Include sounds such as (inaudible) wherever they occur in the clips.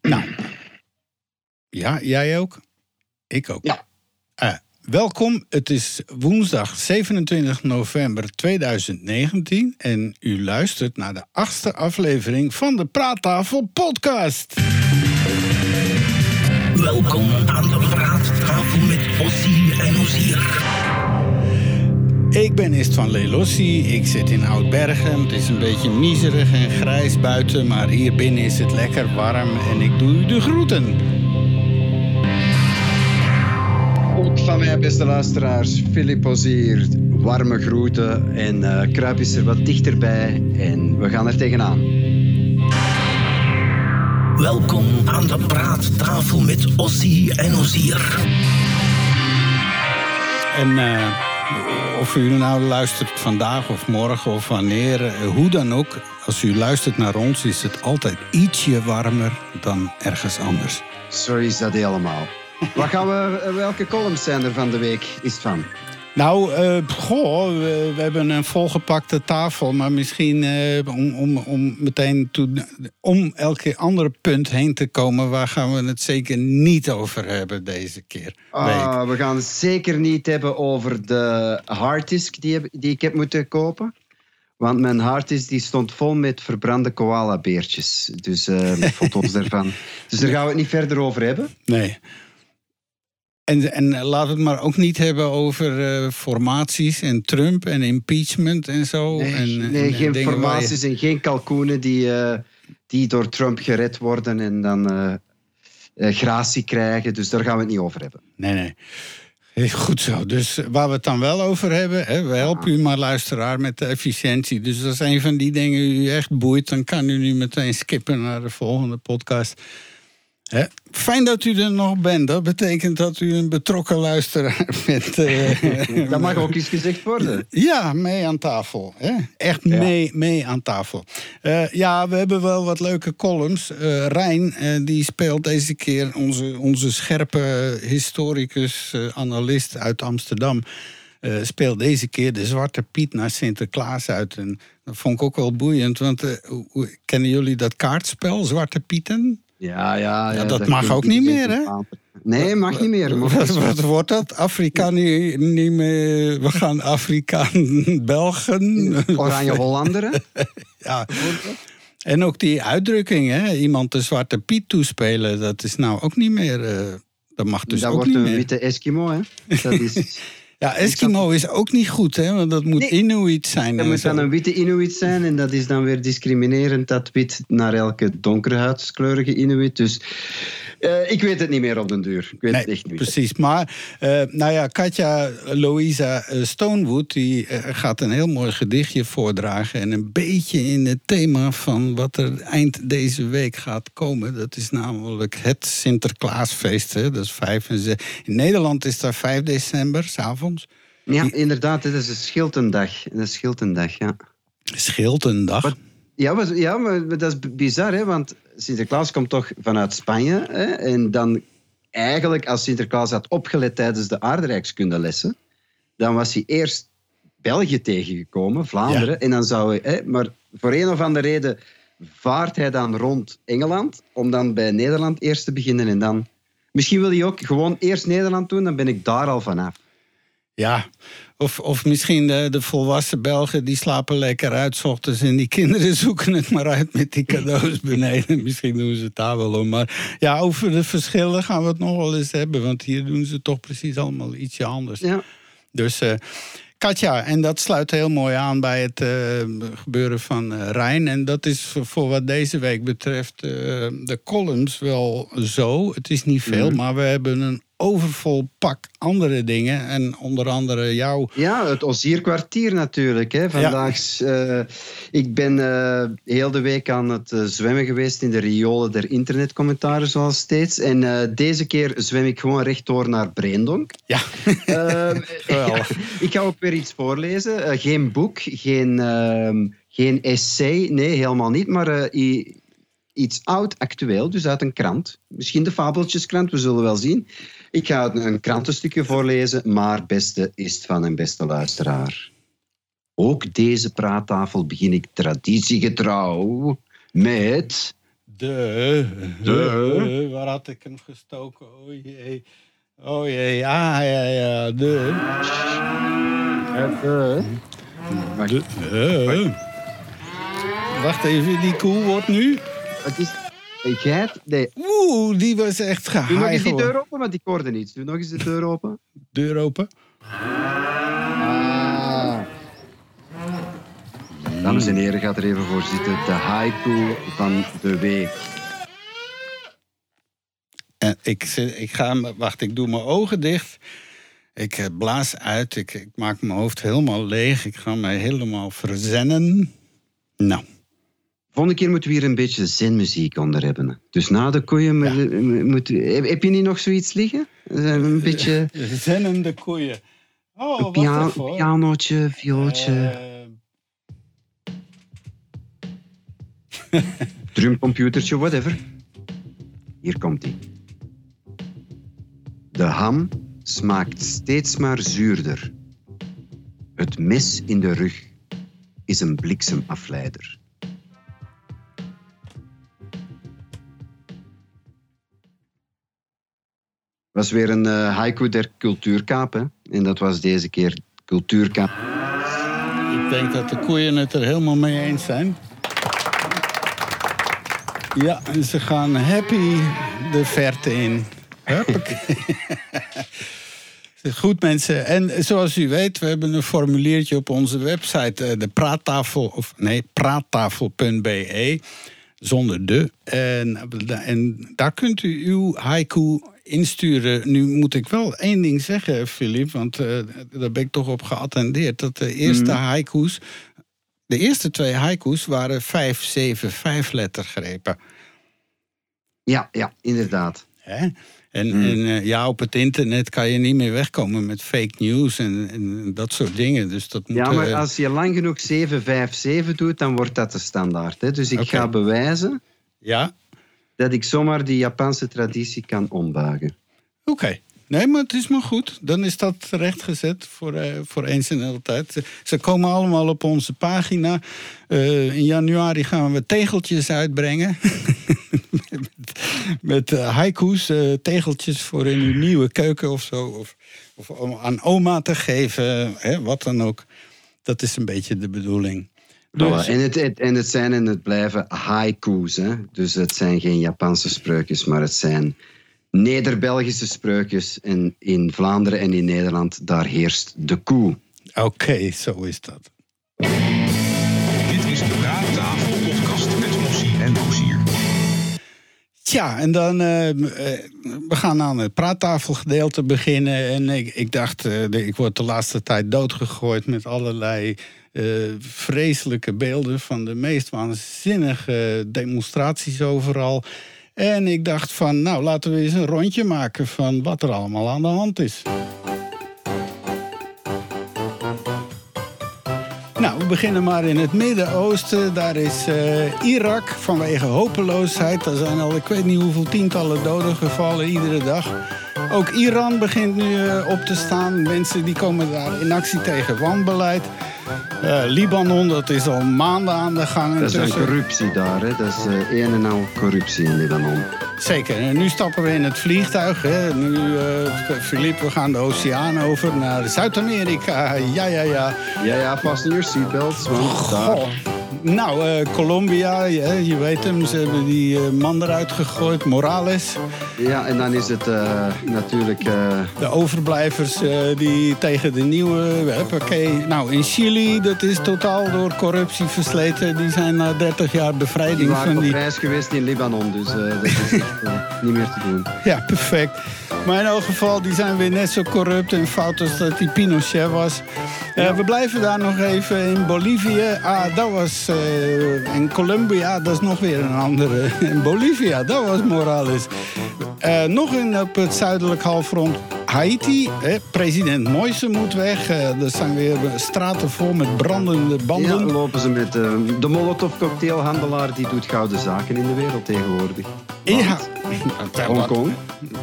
Nou, ja, jij ook? Ik ook. Ja. Eh, welkom, het is woensdag 27 november 2019 en u luistert naar de achtste aflevering van de Praattafel podcast. Welkom aan de praattafel met Ossie en Ozier. Ik ben Ist van Lelossi, ik zit in Oudbergen. Het is een beetje miserig en grijs buiten, maar hier binnen is het lekker warm en ik doe u de groeten. Ook van mij, beste luisteraars, Filip Ozier, warme groeten en eh kruip is er wat dichterbij en we gaan er tegenaan. Welkom aan de praattafel met Ossie en Ozier. En eh, of u nou luistert vandaag of morgen of wanneer, eh, hoe dan ook, als u luistert naar ons, is het altijd ietsje warmer dan ergens anders. Zo is dat helemaal. Wat gaan we, eh, welke columns zijn er van de week, is van? Nou, eh, goh, we, we hebben een volgepakte tafel, maar misschien eh, om, om, om meteen toe, om elke andere punt heen te komen, waar gaan we het zeker niet over hebben deze keer? Ah, we gaan het zeker niet hebben over de harddisk die, heb- die ik heb moeten kopen. Want mijn harddisk die stond vol met verbrande koala-beertjes. Dus eh, met foto's daarvan. (laughs) Dus daar gaan we het niet verder over hebben. Nee. En, en laat het maar ook niet hebben over eh, formaties en Trump en impeachment en zo. Nee, en, nee en geen je- formaties en geen kalkoenen die, eh, die door Trump gered worden en dan eh, gratie krijgen. Dus daar gaan we het niet over hebben. Nee, nee. Goed zo. Dus waar we het dan wel over hebben, hè, we helpen u maar luisteraar met de efficiëntie. Dus als een van die dingen u echt boeit, dan kan u nu meteen skippen naar de volgende podcast. Hè? Fijn dat u er nog bent. Dat betekent dat u een betrokken luisteraar (laughs) bent. eh, (laughs) Dat mag ook eens gezegd worden. Ja, mee aan tafel. Hè? Echt mee, mee aan tafel. Eh, ja, we hebben wel wat leuke columns. Eh Rijn, eh, die speelt deze keer onze, onze scherpe historicus, eh, analist uit Amsterdam. eh, speelt deze keer de Zwarte Piet naar Sinterklaas uit. En dat vond ik ook wel boeiend, want eh, kennen jullie dat kaartspel, Zwarte Pieten? Ja, ja, ja, dat mag ook niet meer, hè? Nee, mag niet meer. Mag Wat, wat wordt dat? Afrika niet, niet meer. We gaan Afrikaan (laughs) Belgen. Oranje Hollander. hè? (laughs) Ja. En ook die uitdrukking, hè? iemand de zwarte Piet toespelen, dat is nou ook niet meer. eh, dat mag dus dat ook wordt niet een meer. witte Eskimo. Hè? Dat is, (laughs) Ja, Eskimo is ook niet goed, hè? Want dat moet Nee. Inuit zijn. dat moet dan een witte Inuit zijn en dat is dan weer discriminerend, dat wit naar elke donkerhuidskleurige Inuit. Dus eh, ik weet het niet meer op den duur. Ik weet het echt niet. Precies, maar eh, nou ja, Katja Louisa eh, Stonewood die gaat een heel mooi gedichtje voordragen en een beetje in het thema van wat er eind deze week gaat komen. Dat is namelijk het Sinterklaasfeest. Hè? Dat is vijf en zes. In Nederland is dat 5 december, s'avonds. Ja, inderdaad, dat is een schiltendag. Een schiltendag, ja. Schiltendag. Wat? Ja, maar, ja, maar dat is bizar, hè? want Sinterklaas komt toch vanuit Spanje. Hè? En dan eigenlijk, als Sinterklaas had opgelet tijdens de aardrijkskundelessen, dan was hij eerst België tegengekomen, Vlaanderen. Ja. En dan zou hij, hè, maar voor een of andere reden vaart hij dan rond Engeland, om dan bij Nederland eerst te beginnen. En dan, misschien wil hij ook gewoon eerst Nederland doen, dan ben ik daar al vanaf. Ja, of, of misschien de, de volwassen Belgen die slapen lekker uit ochtends en die kinderen (laughs) zoeken het maar uit met die cadeaus beneden. (laughs) misschien doen ze het daar wel om. Maar ja, over de verschillen gaan we het nog wel eens hebben, want hier doen ze toch precies allemaal ietsje anders. Ja. Dus eh, Katja, en dat sluit heel mooi aan bij het eh, gebeuren van eh, Rijn. En dat is voor- voor wat deze week betreft eh, de columns wel zo. Het is niet veel, maar we hebben een overvol pak andere dingen. En onder andere jou. Ja, het Ozierkwartier natuurlijk. Hè. Vandaag, eh, ik ben eh, heel de week aan het eh, zwemmen geweest in de riolen der internetcommentaren, zoals steeds. En deze keer zwem ik gewoon rechtdoor naar Breendonk. Ja, Ehm, (laughs) Geweldig. (laughs) ik ga ook weer iets voorlezen. Geen boek, geen, ehm, geen essay, nee, helemaal niet. Maar iets oud, actueel, dus uit een krant. Misschien de Fabeltjeskrant, we zullen wel zien. Ik ga een, krantenstukje voorlezen, maar beste is van een beste luisteraar. Ook deze praattafel begin ik traditiegetrouw met... De. De. Waar had ik hem gestoken? Oh jee. Oh jee, ja, ja, ja. De. De. de. Wacht even, die koe wordt nu. Het is een geit. Nee. Oeh, die was echt Doe nog eens die deur open, want ik hoorde niets. Doe nog eens de deur open. Deur open. Ah. Dames en heren, gaat er even voor zitten. De haiku van de week. En ik, ik ga, wacht, ik doe mijn ogen dicht. Ik eh, blaas uit. Ik, ik maak mijn hoofd helemaal leeg. Ik ga mij helemaal verzennen. Nou, Volgende keer moeten we hier een beetje zinmuziek onder hebben. Dus na de koeien moet, moet- heb, je niet nog zoiets liggen? Een beetje (laughs) zennende koeien. Oh, wacht pia pianootje, viooltje, Eh, (laughs) drumcomputertje, whatever. Hier komt hij. De ham smaakt steeds maar zuurder. Het mes in de rug is een bliksemafleider. Was weer een eh, haiku der cultuurkaap. Hè? En dat was deze keer cultuurkaap. ik denk dat de koeien het er helemaal mee eens zijn. Ja, en ze gaan happy de verte in. (laughs) Goed mensen. En zoals u weet, we hebben een formuliertje op onze website. eh, De praattafel, of nee, praattafel.be. Zonder de. En, en daar kunt u uw haiku insturen. Nu moet ik wel één ding zeggen, Filip. Want eh, daar ben ik toch op geattendeerd. Dat de eerste haiku's... De eerste twee haiku's waren vijf, zeven, vijf lettergrepen. Ja, ja, inderdaad. Hè? En, en eh, ja, op het internet kan je niet meer wegkomen met fake news en, en dat soort dingen. Dus dat moet. Ja, maar als je lang genoeg 757 doet, dan wordt dat de standaard. Hè? Dus ik ga bewijzen Ja, dat ik zomaar die Japanse traditie kan ombuigen. oké. Nee, maar het is maar goed. Dan is dat rechtgezet voor, eh, voor eens en altijd. Ze, ze komen allemaal op onze pagina. Eh, in januari gaan we tegeltjes uitbrengen. met (laughs) met eh, haiku's, eh, tegeltjes voor in uw nieuwe keuken of zo. Of, of om aan oma te geven, hè, wat dan ook. Dat is een beetje de bedoeling. Dus- Voilà. En, het, het- en het zijn en het blijven haiku's. Hè? Dus het zijn geen Japanse spreukjes, maar het zijn Neder-Belgische spreukjes. En in Vlaanderen en in Nederland, daar heerst de koe. Oké, zo is dat. Dit is de Praattafel podcast met Mossie en Ozier. Tja, en dan eh, eh, we gaan aan het praattafelgedeelte beginnen. En ik, ik dacht, eh, ik word de laatste tijd doodgegooid met allerlei eh, vreselijke beelden van de meest waanzinnige demonstraties overal. En ik dacht van, nou laten we eens een rondje maken van wat er allemaal aan de hand is. Nou, we beginnen maar in het Midden-Oosten. Daar is eh, Irak vanwege hopeloosheid. Er zijn al ik weet niet hoeveel tientallen doden gevallen iedere dag. Ook Iran begint nu eh, op te staan. Mensen die komen daar in actie tegen wanbeleid. Eh, Libanon, dat is al maanden aan de gang. Dat is een corruptie daar. Hè? Dat is eh, een en al corruptie in Libanon. Zeker. En nu stappen we in het vliegtuig. Hè. Nu, eh Philippe, we gaan de oceaan over naar Zuid-Amerika. Ja, ja, ja. Ja, ja, vast in your seatbelts. Want daar... Nou, eh, Colombia, je, je weet hem, ze hebben die eh, man eruit gegooid, Morales. Ja, en dan is het eh, natuurlijk... De overblijvers die tegen de nieuwe... Oké, nou in Chili, dat is totaal door corruptie versleten. Die zijn na 30 jaar die bevrijding waren van op die... reis geweest in Libanon, dus dat is echt niet meer te doen. Ja, perfect. Maar in elk geval, die zijn weer net zo corrupt en fout als dat die Pinochet was. We blijven daar nog even in Bolivie. Ah, dat was... eh in Colombia, dat is nog weer een andere. In Bolivia, dat was Morales. Eh, nog in, op het zuidelijk halfrond Haiti. Hè, president Moise moet weg. Eh, er zijn weer straten vol met brandende Ja, banden. lopen ze met eh, de Molotov-cocktailhandelaar, die doet gouden zaken in de wereld tegenwoordig. Ja. Hongkong.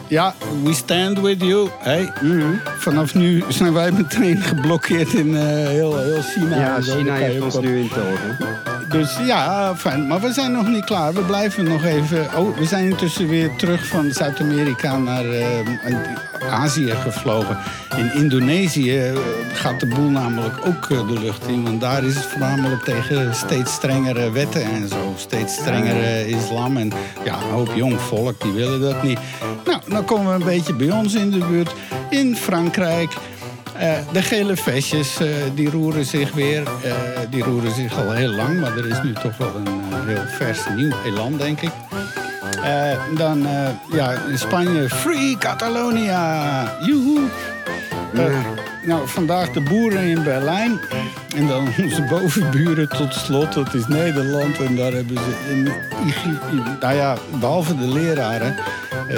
Ja, we stand with you. Hey, Mhm. Vanaf nu zijn wij meteen geblokkeerd in eh, heel, heel China. Ja, China heeft ons nu in toog. Dus ja, fijn. Maar we zijn nog niet klaar. We blijven nog even... Oh, we zijn intussen weer terug van Zuid-Amerika naar uh, Azië gevlogen. In Indonesië eh, gaat de boel namelijk ook de lucht in. Want daar is het voornamelijk tegen steeds strengere wetten en zo. Steeds strengere islam. En ja, een hoop jong volk, die willen dat niet. Nou, dan komen we een beetje bij ons in de buurt. In Frankrijk... Uh, de gele vestjes, uh, die roeren zich weer. Uh, die roeren zich al heel lang, maar er is nu toch wel een heel vers nieuw elan, denk ik. dan ja, in Spanje, Free Catalonia! Nou, vandaag de boeren in Berlijn. En dan (laughs) onze bovenburen tot slot, dat is Nederland. En daar hebben ze in, in nou ja, behalve de leraren uh,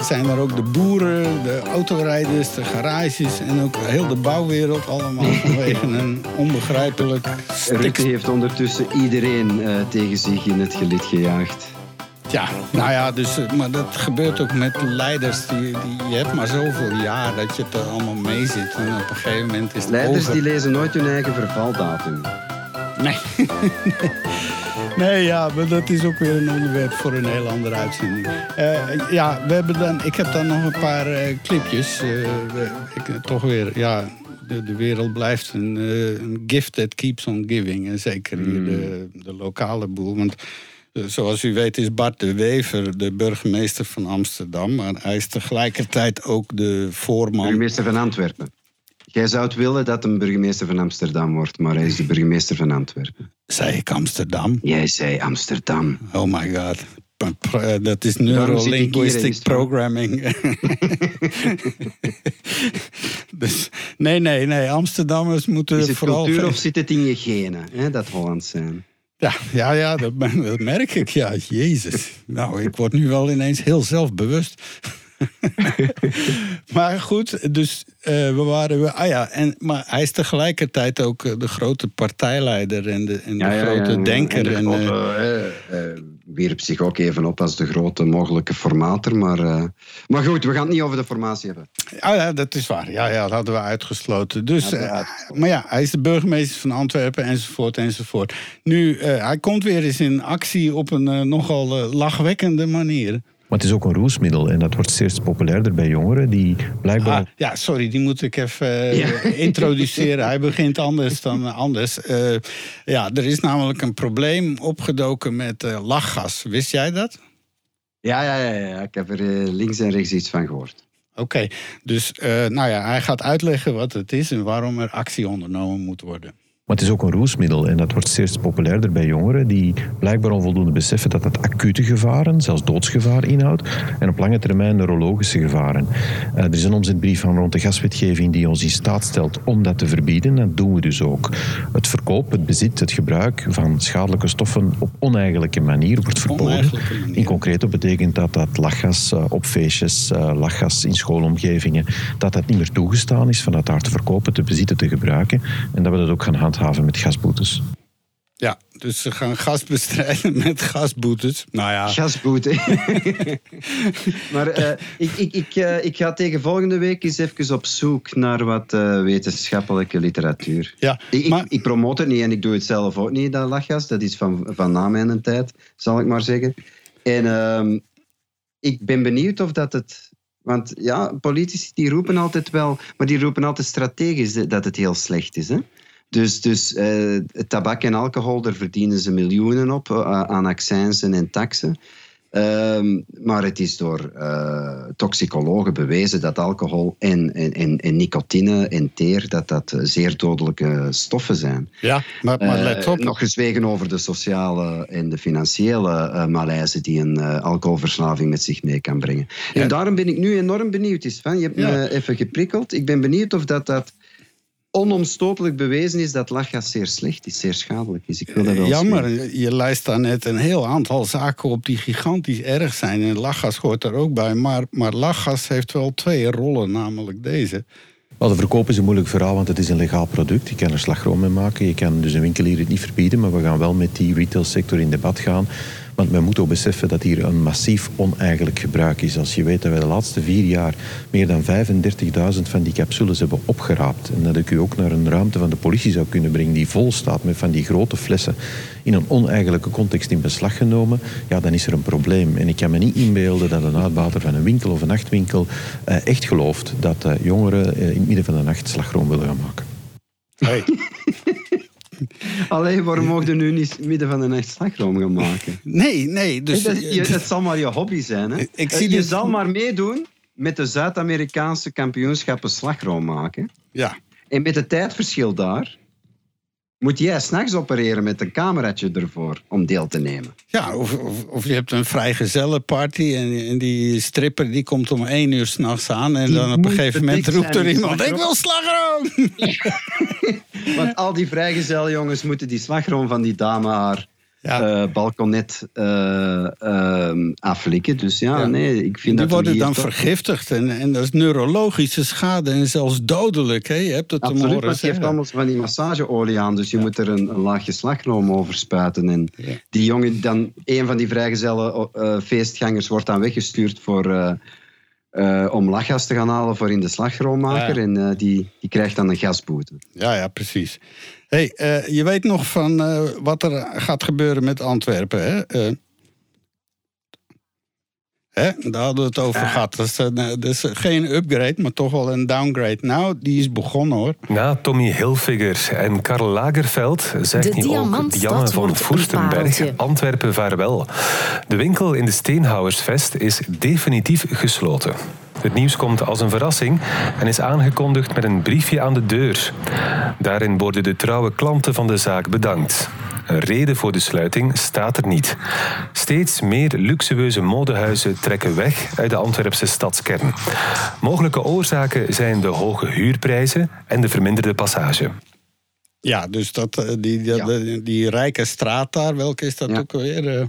zijn er ook de boeren, de autorijders, de garages en ook heel de bouwwereld allemaal (laughs) vanwege een onbegrijpelijk Rutte heeft ondertussen iedereen uh, tegen zich in het gelid gejaagd. Ja, nou ja, dus, eh, maar dat gebeurt ook met leiders. Die, die, je hebt maar zoveel jaar dat je het er allemaal mee zit. En op een gegeven moment is het Leiders over. die lezen nooit hun eigen vervaldatum. Nee. (laughs) Nee, ja, maar dat is ook weer een onderwerp voor een heel andere uitzending. Uh, ja, we hebben dan, ik heb dan nog een paar uh, clipjes. Uh, ik, toch weer, ja, de, de wereld blijft een, een, gift that keeps on giving. En zeker hier mm. de, de lokale boel. Want zoals u weet is Bart de Wever de burgemeester van Amsterdam. Maar hij is tegelijkertijd ook de voorman... Burgemeester van Antwerpen. Jij zou het willen dat een burgemeester van Amsterdam wordt, maar hij is de burgemeester van Antwerpen. Zei ik Amsterdam? Jij zei Amsterdam. Oh my god. Dat is neurolinguistic programming. (laughs) dus, nee, nee, nee. Amsterdammers moeten is het vooral... cultuur of zit het in je genen, hè, dat Hollands zijn? Ja, ja, ja (laughs) dat, merk ik. Ja, jezus. Nou, ik word nu wel ineens heel zelfbewust. (laughs) maar goed, dus uh, we waren. Ah ja, en, maar hij is tegelijkertijd ook uh, de grote partijleider en de, en de ja, grote ja, denker. En, de grote, uh, wierp zich ook even op als de grote mogelijke formater. Maar, maar goed, we gaan het niet over de formatie hebben. Ah ja, dat is waar. Ja, ja dat hadden we uitgesloten. Dus, maar ja, hij is de burgemeester van Antwerpen enzovoort enzovoort. Nu, hij komt weer eens in actie op een nogal lachwekkende manier. Maar het is ook een roesmiddel en dat wordt steeds populairder bij jongeren die blijkbaar... Ah, ja, sorry, die moet ik even ja. (laughs) introduceren. Hij begint anders dan anders. Uh, ja, er is namelijk een probleem opgedoken met uh, lachgas. Wist jij dat? Ja, ja, ja, ja. ik heb er links en rechts iets van gehoord. Oké, okay. dus nou ja, hij gaat uitleggen wat het is en waarom er actie ondernomen moet worden. Maar het is ook een roesmiddel en dat wordt steeds populairder bij jongeren die blijkbaar onvoldoende beseffen dat het acute gevaren, zelfs doodsgevaar inhoudt en op lange termijn neurologische gevaren. Uh, er is een omzetbrief van rond de gaswetgeving die ons in staat stelt om dat te verbieden. Dat doen we dus ook. Het verkoop, het bezit, het gebruik van schadelijke stoffen op oneigenlijke manier wordt verboden. In concreto betekent dat dat lachgas uh, op feestjes, uh, lachgas in schoolomgevingen, dat dat niet meer toegestaan is van dat daar te verkopen, te bezitten, te gebruiken en dat we dat ook gaan handhaven handhaven met gasboetes. Ja, dus ze gaan gas bestrijden (laughs) met gasboetes. Nou ja. Gasboete. (laughs) maar uh, ik, ik, ik, uh, ik ga tegen volgende week eens even op zoek naar wat uh, wetenschappelijke literatuur. Ja, ik, maar... ik, ik promote het niet en ik doe het zelf ook niet, dat lachgas. Dat is van, van na mijn tijd, zal ik maar zeggen. En uh, ik ben benieuwd of dat het want ja, politici die roepen altijd wel, maar die roepen altijd strategisch dat het heel slecht is. Hè? Dus, dus uh, tabak en alcohol, daar verdienen ze miljoenen op uh, aan accijnzen en taxen. Uh, maar het is door uh, toxicologen bewezen dat alcohol en, en, en, nicotine en teer dat dat zeer dodelijke stoffen zijn. Ja, maar, maar let op. nog gezwegen over de sociale en de financiële malaise die een alcoholverslaving met zich mee kan brengen. Ja. En daarom ben ik nu enorm benieuwd. Is van, je hebt ja. me even geprikkeld. Ik ben benieuwd of dat... dat onomstotelijk bewezen is dat lachgas zeer slecht is, zeer schadelijk is. Ik wil dat wel Jammer, zien. je lijst daar net een heel aantal zaken op die gigantisch erg zijn. En lachgas hoort er ook bij. Maar, maar lachgas heeft wel twee rollen, namelijk deze. Wel, de verkoop is een moeilijk verhaal, want het is een legaal product. Je kan er slagroom mee maken. Je kan dus een winkelier het niet verbieden, maar we gaan wel met die retailsector in debat gaan. Want men moet ook beseffen dat hier een massief oneigenlijk gebruik is. Als je weet dat wij de laatste vier jaar meer dan 35.000 van die capsules hebben opgeraapt. En dat ik u ook naar een ruimte van de politie zou kunnen brengen die vol staat met van die grote flessen in een oneigenlijke context in beslag genomen, ja, dan is er een probleem. En ik kan me niet inbeelden dat een uitbater van een winkel of een nachtwinkel eh, echt gelooft dat eh, jongeren eh, in het midden van de nacht slagroom willen gaan maken. Hey. (laughs) Alleen, waarom we nu niet midden van de nacht slagroom gaan maken? (laughs) Nee, nee. Dus, dat, je, het zal maar je hobby zijn. Hè? Ik Eh, zie je dit- zal maar meedoen met de Zuid-Amerikaanse kampioenschappen slagroom maken. ja. En met het tijdverschil daar moet jij s'nachts opereren met een cameraatje ervoor om deel te nemen. Ja, of, of, of je hebt een vrijgezellenparty en, en die stripper die komt om één uur s'nachts aan. En Die dan op een gegeven moment roept er iemand: Ik wil slagroom! (laughs) Want al die vrijgezeljongens moeten die slagroom van die dame haar Ja. eh, balkonet eh, ehm, aflikken. Dus ja, Ja. nee, ik vind Die dat we worden dan toch- vergiftigd en, en dat is neurologische schade en zelfs dodelijk. Hè? Je hebt het te Absoluut, horen want je allemaal van die massageolie aan, dus je moet er een, een laagje slagroom over spuiten. En die jongen, dan, een van die vrijgezellen eh, feestgangers, wordt dan weggestuurd voor, eh, om lachgas te gaan halen voor in de slagroommaker. Ja. En eh, die, die krijgt dan een gasboete. Ja, ja, precies. Hey, eh, je weet nog van wat er gaat gebeuren met Antwerpen, hè? Hè? Daar hadden we het over gehad. Dat is, een, eh, dat is geen upgrade, maar toch wel een downgrade. Nou, die is begonnen hoor. Na Tommy Hilfiger en Karl Lagerfeld zegt De nu ook diamantstad Dianne van pareltje. Antwerpen vaarwel. De winkel in de Steenhouwersvest is definitief gesloten. Het nieuws komt als een verrassing en is aangekondigd met een briefje aan de deur. Daarin worden de trouwe klanten van de zaak bedankt. Een reden voor de sluiting staat er niet. Steeds meer luxueuze modehuizen trekken weg uit de Antwerpse stadskern. Mogelijke oorzaken zijn de hoge huurprijzen en de verminderde passage. Ja, dus dat, eh, die, die, Ja. die, die rijke straat daar, welke is dat Ja. ook alweer? Eh,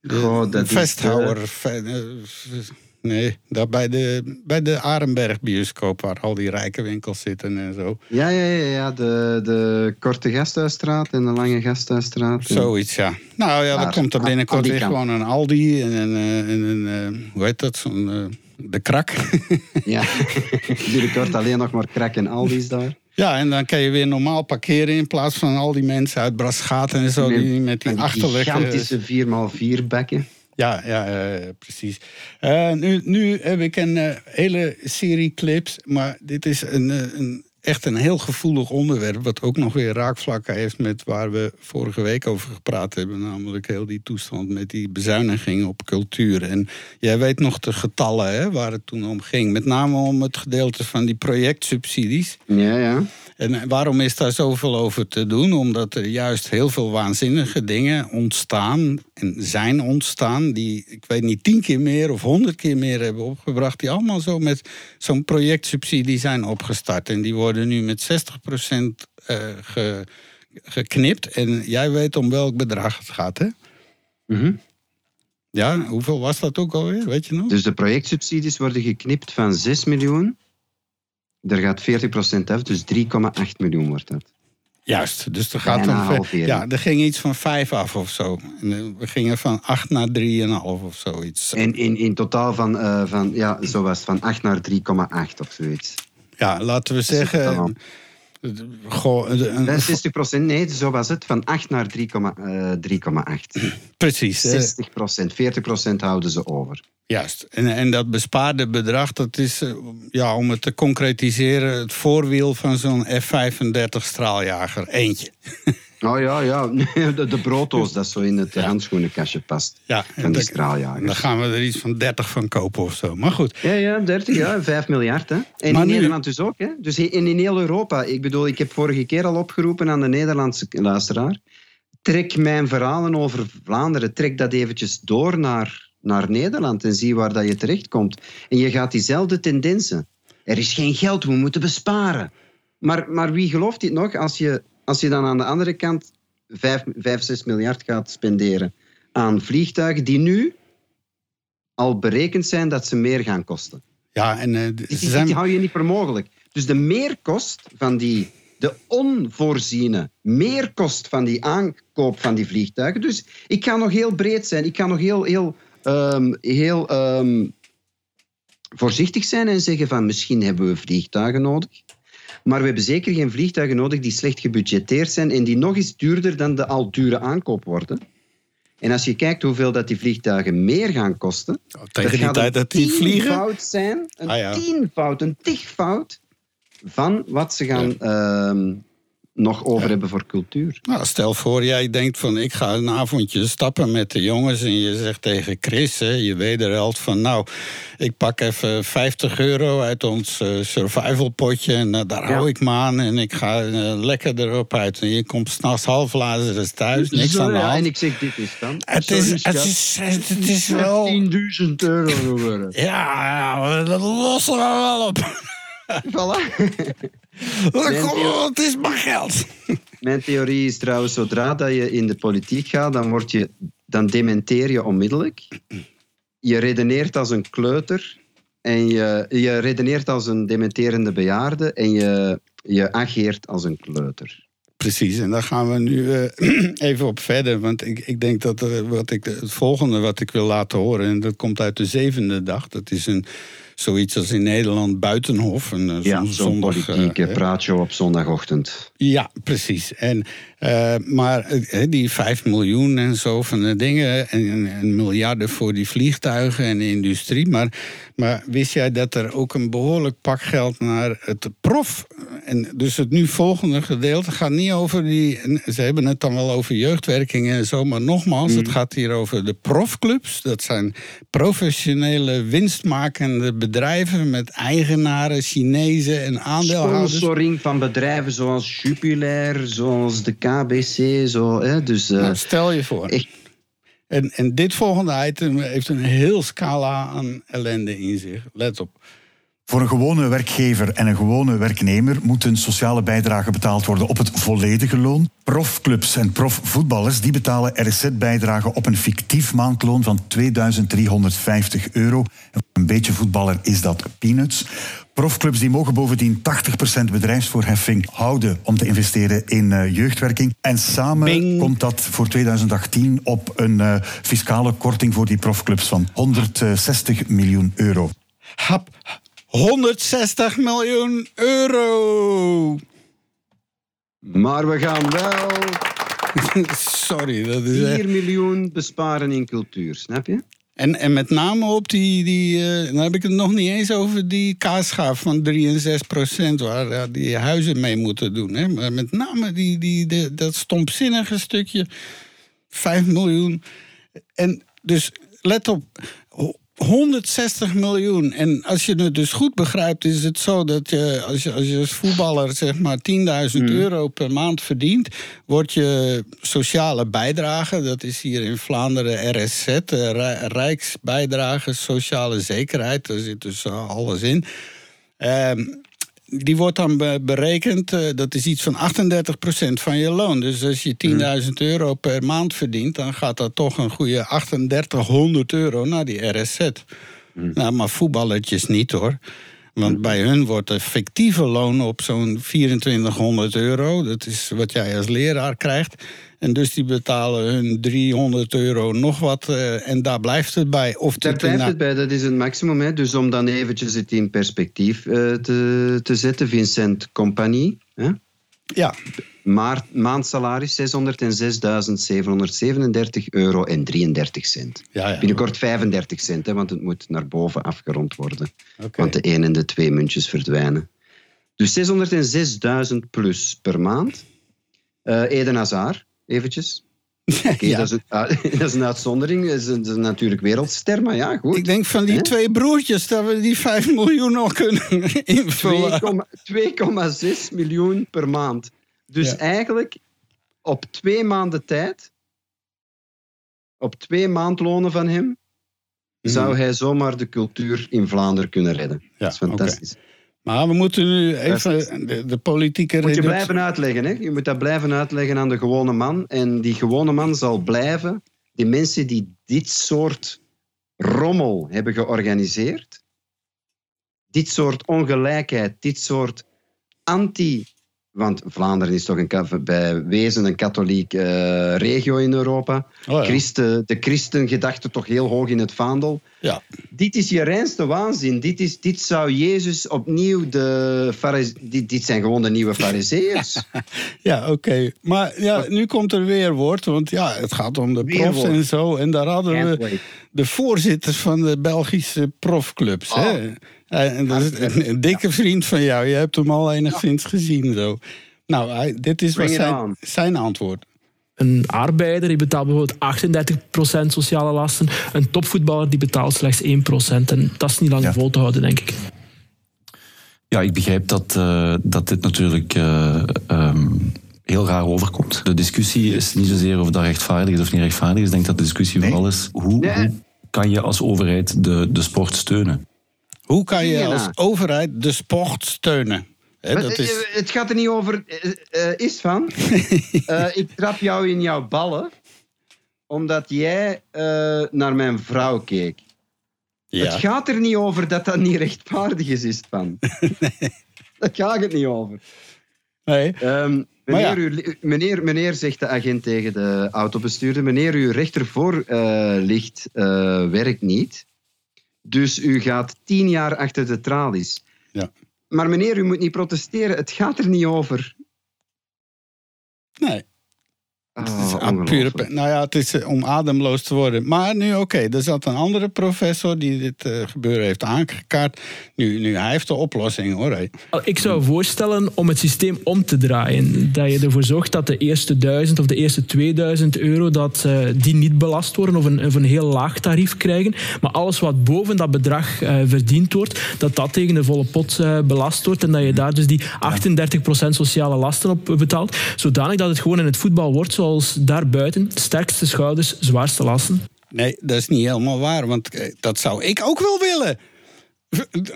de Goh, dat is, Vesthouwer. ve- eh, nee, daar bij de, bij de Arenberg bioscoop, waar al die rijke winkels zitten en zo. Ja, ja, ja, ja de, de korte gasthuisstraat en de lange gasthuisstraat. Zoiets, ja. Nou ja, dan Daar, komt er binnenkort weer gewoon een Aldi en een, eh, en een eh, hoe heet dat, zo'n, eh, de krak. (laughs) Ja, binnenkort alleen nog maar krak en Aldi's daar. ja, en dan kan je weer normaal parkeren in plaats van al die mensen uit Braschaat en zo, die met die achterlijke... gigantische 4x4 bekken. Ja, ja eh, precies. Eh, nu, nu heb ik een eh, hele serie clips, maar dit is een, een, echt een heel gevoelig onderwerp, wat ook nog weer raakvlakken heeft met waar we vorige week over gepraat hebben, namelijk heel die toestand met die bezuiniging op cultuur. En jij weet nog de getallen hè, waar het toen om ging, met name om het gedeelte van die projectsubsidies. Ja, ja. En waarom is daar zoveel over te doen? Omdat er juist heel veel waanzinnige dingen ontstaan en zijn ontstaan, die ik weet niet tien keer meer of honderd keer meer hebben opgebracht, die allemaal zo met zo'n projectsubsidie zijn opgestart. En die worden nu met 60% eh, ge, geknipt. En jij weet om welk bedrag het gaat, hè? Mhm. Ja, hoeveel was dat ook alweer? Weet je nog? Dus de projectsubsidies worden geknipt van 6 miljoen. Daar gaat 40% af, dus 3,8 miljoen wordt dat. Juist, dus er gaat een. Ja, er ging iets van vijf af of zo. En eh, we gingen van acht naar drieënhalf of zoiets. En in, in totaal van, eh, van, ja, zo was het, van 8 naar 3,8 of zoiets. Ja, laten we zeggen. Al? eh, Goh, een- een- Eh, 60% nee, zo was het. Van 8 naar 3,8. (clears throat) precies. eh, 60% 40% houden ze over. juist. En, en dat bespaarde bedrag, dat is, eh, ja, om het te concretiseren, het voorwiel van zo'n F-35 straaljager. Eentje. (laughs) Oh ja, ja. (laughs) De, de brooddoos dat zo in het handschoenenkastje past. Ja, Van die dan- straaljagers. Dan gaan we er iets van 30 van kopen of zo. Maar goed. Ja, ja, 30, ja, 5 miljard. Hè. En Maar in nu- Nederland dus ook. Hè. Dus in, in heel Europa. Ik bedoel, ik heb vorige keer al opgeroepen aan de Nederlandse luisteraar. Trek mijn verhalen over Vlaanderen, trek dat eventjes door naar, naar Nederland en zie waar dat je terechtkomt. En je gaat diezelfde tendensen. Er is geen geld, we moeten besparen. Maar, maar wie gelooft dit nog als je, als je dan aan de andere kant 5, 5, 6 miljard gaat spenderen aan vliegtuigen die nu al berekend zijn dat ze meer gaan kosten? Ja, en eh, Die, zijn. die hou je niet voor mogelijk. Dus de meerkost van die de onvoorziene meerkost van die aankoop van die vliegtuigen. Dus ik ga nog heel breed zijn. Ik ga nog heel, heel, ehm, heel ehm, voorzichtig zijn en zeggen van misschien hebben we vliegtuigen nodig. Maar we hebben zeker geen vliegtuigen nodig die slecht gebudgeteerd zijn en die nog eens duurder dan de al dure aankoop worden. En als je kijkt hoeveel dat die vliegtuigen meer gaan kosten, tegen die gaat tijd dat die vliegen? tienvoud zijn, een Ah, ja. tienvoud, een tigvoud van wat ze gaan ehm, nog over hebben voor cultuur. Nou, stel voor, jij denkt van ik ga een avondje stappen met de jongens en je zegt tegen Chris, hè, je wederheld, van nou, ik pak even 50 euro uit ons eh, survival potje en eh, daar Ja. hou ik me aan en ik ga eh, lekker erop uit. En je komt s'nachts half lazarus thuis, niks Zo, aan de ja, hand. En ik zeg, dit is dan. Het is, het is, het is wel... 10.000 euro geworden. Ja, ja, dat lossen we wel op. (laughs) Voilà. Kom, het is maar geld. Mijn theorie is trouwens, zodra dat je in de politiek gaat, dan, word je, dan dementeer je onmiddellijk. Je redeneert als een kleuter en je, je redeneert als een dementerende bejaarde en je, je ageert als een kleuter. Precies, en daar gaan we nu eh, (clears throat) even op verder. Want ik, ik denk dat er, wat ik, het volgende wat ik wil laten horen... en dat komt uit de zevende dag. Dat is een, zoiets als in Nederland Buitenhof. Een, eh, Ja, zon- zo'n zondag, politiek eh, praatje op zondagochtend. Ja, precies. En, eh, maar die 5 miljoen en zo van de dingen... en, en miljarden voor die vliegtuigen en de industrie... Maar, maar wist jij dat er ook een behoorlijk pak geld naar het prof... en dus het nu volgende gedeelte gaat niet over die... Ze hebben het dan wel over jeugdwerking en zo... maar nogmaals, het gaat hier over de profclubs. Dat zijn professionele, winstmakende bedrijven... met eigenaren, Chinezen en aandeelhouders. Sponsoring van bedrijven zoals Jupiler, zoals de KBC. Zo, hè, dus, eh, Nou, stel je voor. echt. En, en dit volgende item heeft een heel scala aan ellende in zich. Let op. Voor een gewone werkgever en een gewone werknemer moeten sociale bijdragen betaald worden op het volledige loon. Profclubs en profvoetballers die betalen RZ-bijdragen op een fictief maandloon van 2350 euro. Een beetje voetballer is dat peanuts. Profclubs die mogen bovendien 80% bedrijfsvoorheffing houden om te investeren in eh, jeugdwerking. En samen Bing. komt dat voor 2018 op een eh, fiscale korting voor die profclubs van 160 miljoen euro. Hap, 160 miljoen euro. Maar we gaan wel (laughs) Sorry, dat is 4 echt... miljoen besparen in cultuur, snap je? En, en met name op die... die eh, dan heb ik het nog niet eens over die kaasschaaf van 3 en 6 procent... waar die huizen mee moeten doen. Hè? Maar met name die, die, de- dat stompzinnige stukje... 5 miljoen. En dus let op... ho- 160 miljoen. En als je het dus goed begrijpt, is het zo dat je als je als, je als voetballer zeg maar 10.000 euro per maand verdient, wordt je sociale bijdrage, dat is hier in Vlaanderen RSZ, eh, Rij- Rijksbijdrage, Sociale Zekerheid, daar zit dus eh, alles in. Ehm, die wordt dan be- berekend, eh, dat is iets van 38% van je loon. Dus als je 10.000 euro per maand verdient, dan gaat dat toch een goede 3800 euro naar die RSZ. Nou, maar voetballertjes niet hoor. Want bij hun wordt de fictieve loon op zo'n 2400 euro. Dat is wat jij als leraar krijgt. En dus die betalen hun 300 euro nog wat. eh, en daar blijft het bij. Of Daar blijft het bij, dat is het maximum. Hè. Dus om dan eventjes het in perspectief eh, te, te zetten, Vincent Compagnie. Hè. Ja, Maar maandsalaris 606.737 euro en 33 cent. ja, ja. Binnenkort 35 cent, hè, want het moet naar boven afgerond worden. Want de 1 en de 2 muntjes verdwijnen. Dus 606.000 plus per maand. Eh Eden Hazard, eventjes. (laughs) Ja. dat, is een, ah, (laughs) dat is een uitzondering. Dat is, een- dat is natuurlijk wereldster, maar ja, goed. Ik denk van die twee broertjes dat we die 5 miljoen nog kunnen (laughs) invullen. 2,6 miljoen per maand. Dus Ja. eigenlijk op twee maanden tijd, op twee maandlonen van hem, zou hij zomaar de cultuur in Vlaanderen kunnen redden. dat is Mhm. fantastisch. Maar we moeten nu even de, de politieke Moet je blijven uitleggen, hè? Je moet dat blijven uitleggen aan de gewone man. En die gewone man zal blijven, die mensen die dit soort rommel hebben georganiseerd, dit soort ongelijkheid, dit soort anti want Vlaanderen is toch een, bij wezen een katholiek eh, regio in Europa. Oh ja. Christen, de christengedachte toch heel hoog in het vaandel. Ja. Dit is je reinste waanzin. Dit, is, dit zou Jezus opnieuw de... Dit, dit zijn gewoon de nieuwe fariseërs. (laughs) Ja, oké. Maar ja, nu komt er weer woord, want ja, het gaat om de profs en zo. En daar hadden we de voorzitters van de Belgische profclubs. Oh. Hè? En dat is een, een dikke vriend van jou. Je hebt hem al enigszins gezien. Zo. Nou, dit is wat zijn, zijn antwoord. Een arbeider die betaalt bijvoorbeeld 38% sociale lasten. Een topvoetballer die betaalt slechts 1%. En dat is niet lang Ja. vol te houden, denk ik. Ja, ik begrijp dat, eh, dat dit natuurlijk eh, ehm, heel raar overkomt. De discussie is niet zozeer of dat rechtvaardig is of niet rechtvaardig is. Ik denk dat de discussie Nee. vooral is hoe, Nee. hoe kan je als overheid de, de sport steunen? Hoe kan je als overheid de sport steunen? Dat is, eh, Het gaat er niet over... eh, is van... (laughs) Ik trap jou in jouw ballen omdat jij naar mijn vrouw keek. Het ja. gaat er niet over dat dat niet rechtvaardig is, is het van. (laughs) Daar gaat het niet over. Nee. Ehm, ja. meneer, u- meneer, meneer, zegt de agent tegen de autobestuurder, meneer, uw rechtervoorlicht werkt niet. Dus u gaat tien jaar achter de tralies. Ja. Maar meneer, u moet niet protesteren. Het gaat er niet over. Nee. Het is Oh, pure pe- nou ja, het is eh, om ademloos te worden. Maar nu, oké, er zat een andere professor die dit eh, gebeuren heeft aangekaart. Nu, nu, hij heeft de oplossing hoor. hé. Ik zou voorstellen om het systeem om te draaien. Dat je ervoor zorgt dat de eerste 1000 of de eerste 2000 euro dat, eh, die niet belast worden of een, of een heel laag tarief krijgen. Maar alles wat boven dat bedrag eh, verdiend wordt, dat dat tegen de volle pot eh, belast wordt. En dat je daar dus die 38% sociale lasten op betaalt. Zodanig dat het gewoon in het voetbal wordt zoals daarbuiten. Sterkste schouders, zwaarste lasten. Nee, dat is niet helemaal waar, want eh, dat zou ik ook wel willen.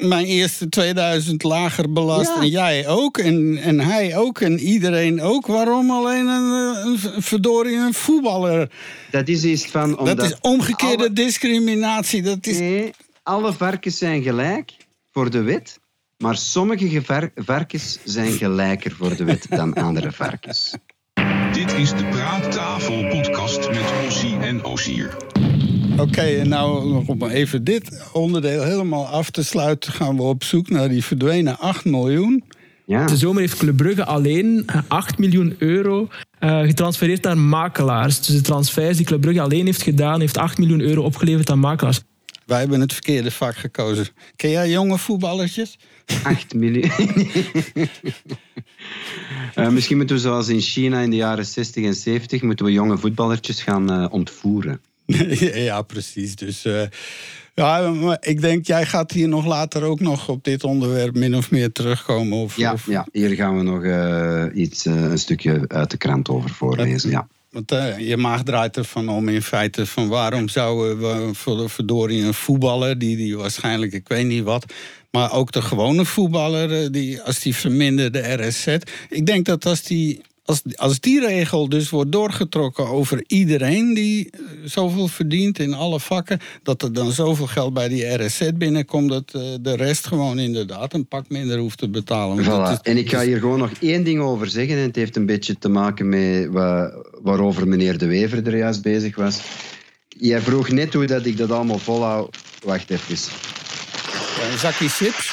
Mijn eerste 2000 lager belast Ja. en jij ook en, en hij ook en iedereen ook. Waarom alleen een, een, verdorie een voetballer? Dat is iets van... Omdat dat is omgekeerde alle- discriminatie. Dat is, Nee, alle varkens zijn gelijk voor de wet. Maar sommige varkens zijn gelijker voor de wet dan andere varkens. Dit is de Praattafel podcast met Ossie en Osier. Oké, en nou nog om even dit onderdeel helemaal af te sluiten... gaan we op zoek naar die verdwenen 8 miljoen. Ja. De zomer heeft Club Brugge alleen eh, 8 miljoen euro eh, getransfereerd naar makelaars. Dus de transfers die Club Brugge alleen heeft gedaan, heeft 8 miljoen euro opgeleverd aan makelaars. Wij hebben het verkeerde vak gekozen. Ken jij jonge voetballertjes? 8 miljoen. (laughs) Eh, misschien moeten we zoals in China in de jaren 60 en 70 moeten we jonge voetballertjes gaan eh, ontvoeren. (laughs) ja, precies. Dus eh, ja, ik denk, jij gaat hier nog later ook nog op dit onderwerp min of meer terugkomen. Of, Ja, of- ja hier gaan we nog iets, een stukje uit de krant over voorlezen. Ja. Want je maag draait ervan om in feite van waarom zouden we voor verdorie een voetballer, die, die waarschijnlijk, ik weet niet wat, maar ook de gewone voetballer, eh, die, als die verminderde RSZ. Ik denk dat als die, als, als die regel dus wordt doorgetrokken over iedereen die eh, zoveel verdient in alle vakken, dat er dan zoveel geld bij die RSZ binnenkomt, dat eh, de rest gewoon inderdaad een pak minder hoeft te betalen. Voilà. is- En ik ga hier gewoon nog één ding over zeggen. En het heeft een beetje te maken met wa- waarover meneer De Wever er juist bezig was. Jij vroeg net hoe dat ik dat allemaal volhoud. Wacht even. Een zakje chips.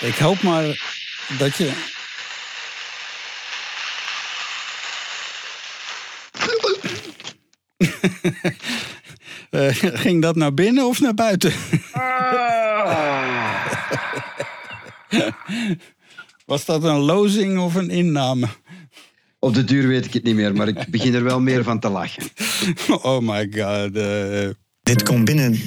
Ik hoop maar dat je. (laughs) Eh, ging dat naar binnen of naar buiten? (laughs) Was dat een lozing of een inname? Op de duur weet ik het niet meer, maar ik begin er wel meer van te lachen. (laughs) Oh my god. eh, Dit komt binnen.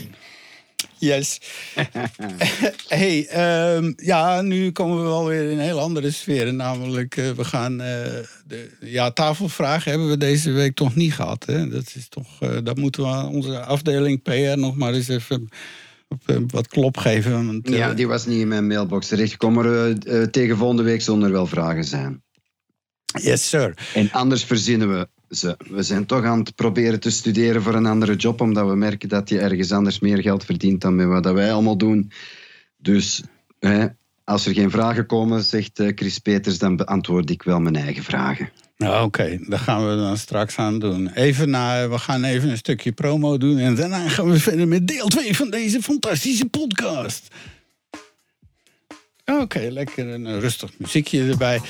Yes. (laughs) hey, ehm, ja, nu komen we wel weer in een heel andere sfeer. Namelijk, eh, we gaan. eh, de, ja, tafelvragen hebben we deze week toch niet gehad. Hè? Dat is toch. eh, dat moeten we aan onze afdeling PR nog maar eens even op, wat klop geven. Want, Ja, die was niet in mijn mailbox terechtgekomen. Maar eh, eh, tegen volgende week zullen er wel vragen zijn. Yes, sir. En anders verzinnen we ze. We zijn toch aan het proberen te studeren voor een andere job, omdat we merken dat je ergens anders meer geld verdient dan met wat wij allemaal doen. Dus hè, als er geen vragen komen, zegt eh, Chris Peters, dan beantwoord ik wel mijn eigen vragen. Nou, Oké, dat gaan we dan straks aan doen. Even na, we gaan even een stukje promo doen en daarna gaan we verder met deel 2 van deze fantastische podcast. Oké, lekker een rustig muziekje erbij.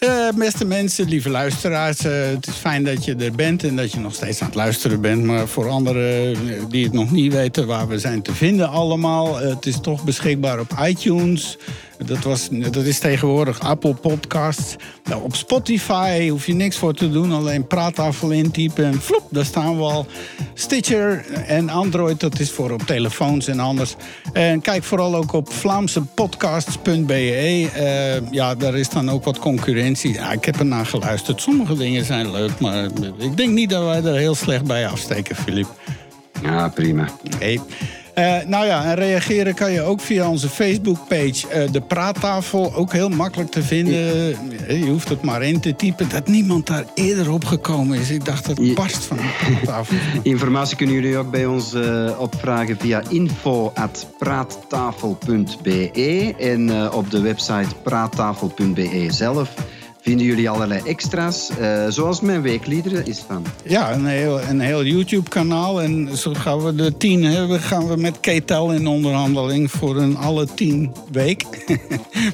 Eh, beste mensen, lieve luisteraars, eh, het is fijn dat je er bent en dat je nog steeds aan het luisteren bent. Maar voor anderen eh, die het nog niet weten waar we zijn te vinden allemaal, het is toch beschikbaar op iTunes. Dat, was, dat is tegenwoordig Apple Podcasts. Nou, op Spotify hoef je niks voor te doen. Alleen praattafel intypen en floep, daar staan we al. Stitcher en Android, dat is voor op telefoons en anders. En kijk vooral ook op vlaamsepodcasts.be. Eh ja, daar is dan ook wat concurrentie. Ja, ik heb er naar geluisterd. Sommige dingen zijn leuk, maar ik denk niet dat wij er heel slecht bij afsteken, Filip. Ja, prima. Nee. Eh, nou ja, en reageren kan je ook via onze Facebookpage. eh de Praattafel, ook heel makkelijk te vinden. Eh, Je hoeft het maar in te typen. Dat niemand daar eerder op gekomen is. Ik dacht, dat Je- past van de Praattafel. (laughs) Informatie kunnen jullie ook bij ons opvragen via info.praattafel.be en op de website praattafel.be zelf vinden jullie allerlei extra's, eh, zoals mijn weekliederen is van. Ja, een heel, een heel YouTube-kanaal. En zo gaan we de tien hebben, gaan we met Ketel in onderhandeling voor een alle tien week. (laughs)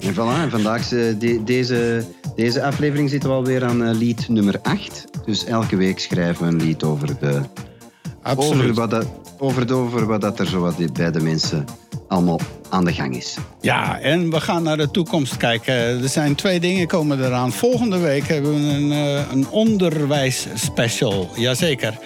En voilà, en vandaag, eh, de- deze, deze aflevering zitten we alweer aan eh, lied nummer 8. Dus elke week schrijven we een lied over, de, over, wat, dat, over, de, over wat dat er zo wat bij de mensen allemaal aan de gang is. Ja, en we gaan naar de toekomst kijken. Er zijn twee dingen komen eraan. Volgende week hebben we een, eh, een onderwijsspecial. Jazeker.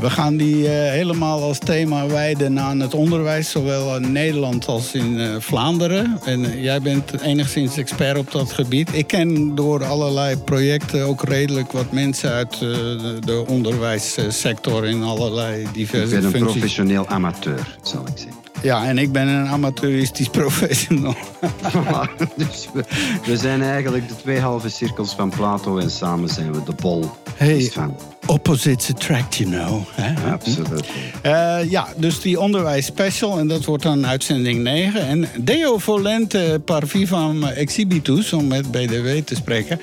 We gaan die eh, helemaal als thema wijden aan het onderwijs, zowel in Nederland als in eh, Vlaanderen. En jij bent enigszins expert op dat gebied. Ik ken door allerlei projecten ook redelijk wat mensen uit de, de onderwijssector in allerlei Ik diverse ben een functies. professioneel amateur, zal ik zeggen. Ja, en ik ben een amateuristisch (laughs) professional. Dus we, we zijn eigenlijk de twee halve cirkels van Plato en samen zijn we de bol Hey. van. Opposites attract, you know. Hè? Absoluut. Eh, ja, dus die onderwijs special. En dat wordt dan uitzending 9. En Deo volente par vivam exhibitus, om met BDW te spreken.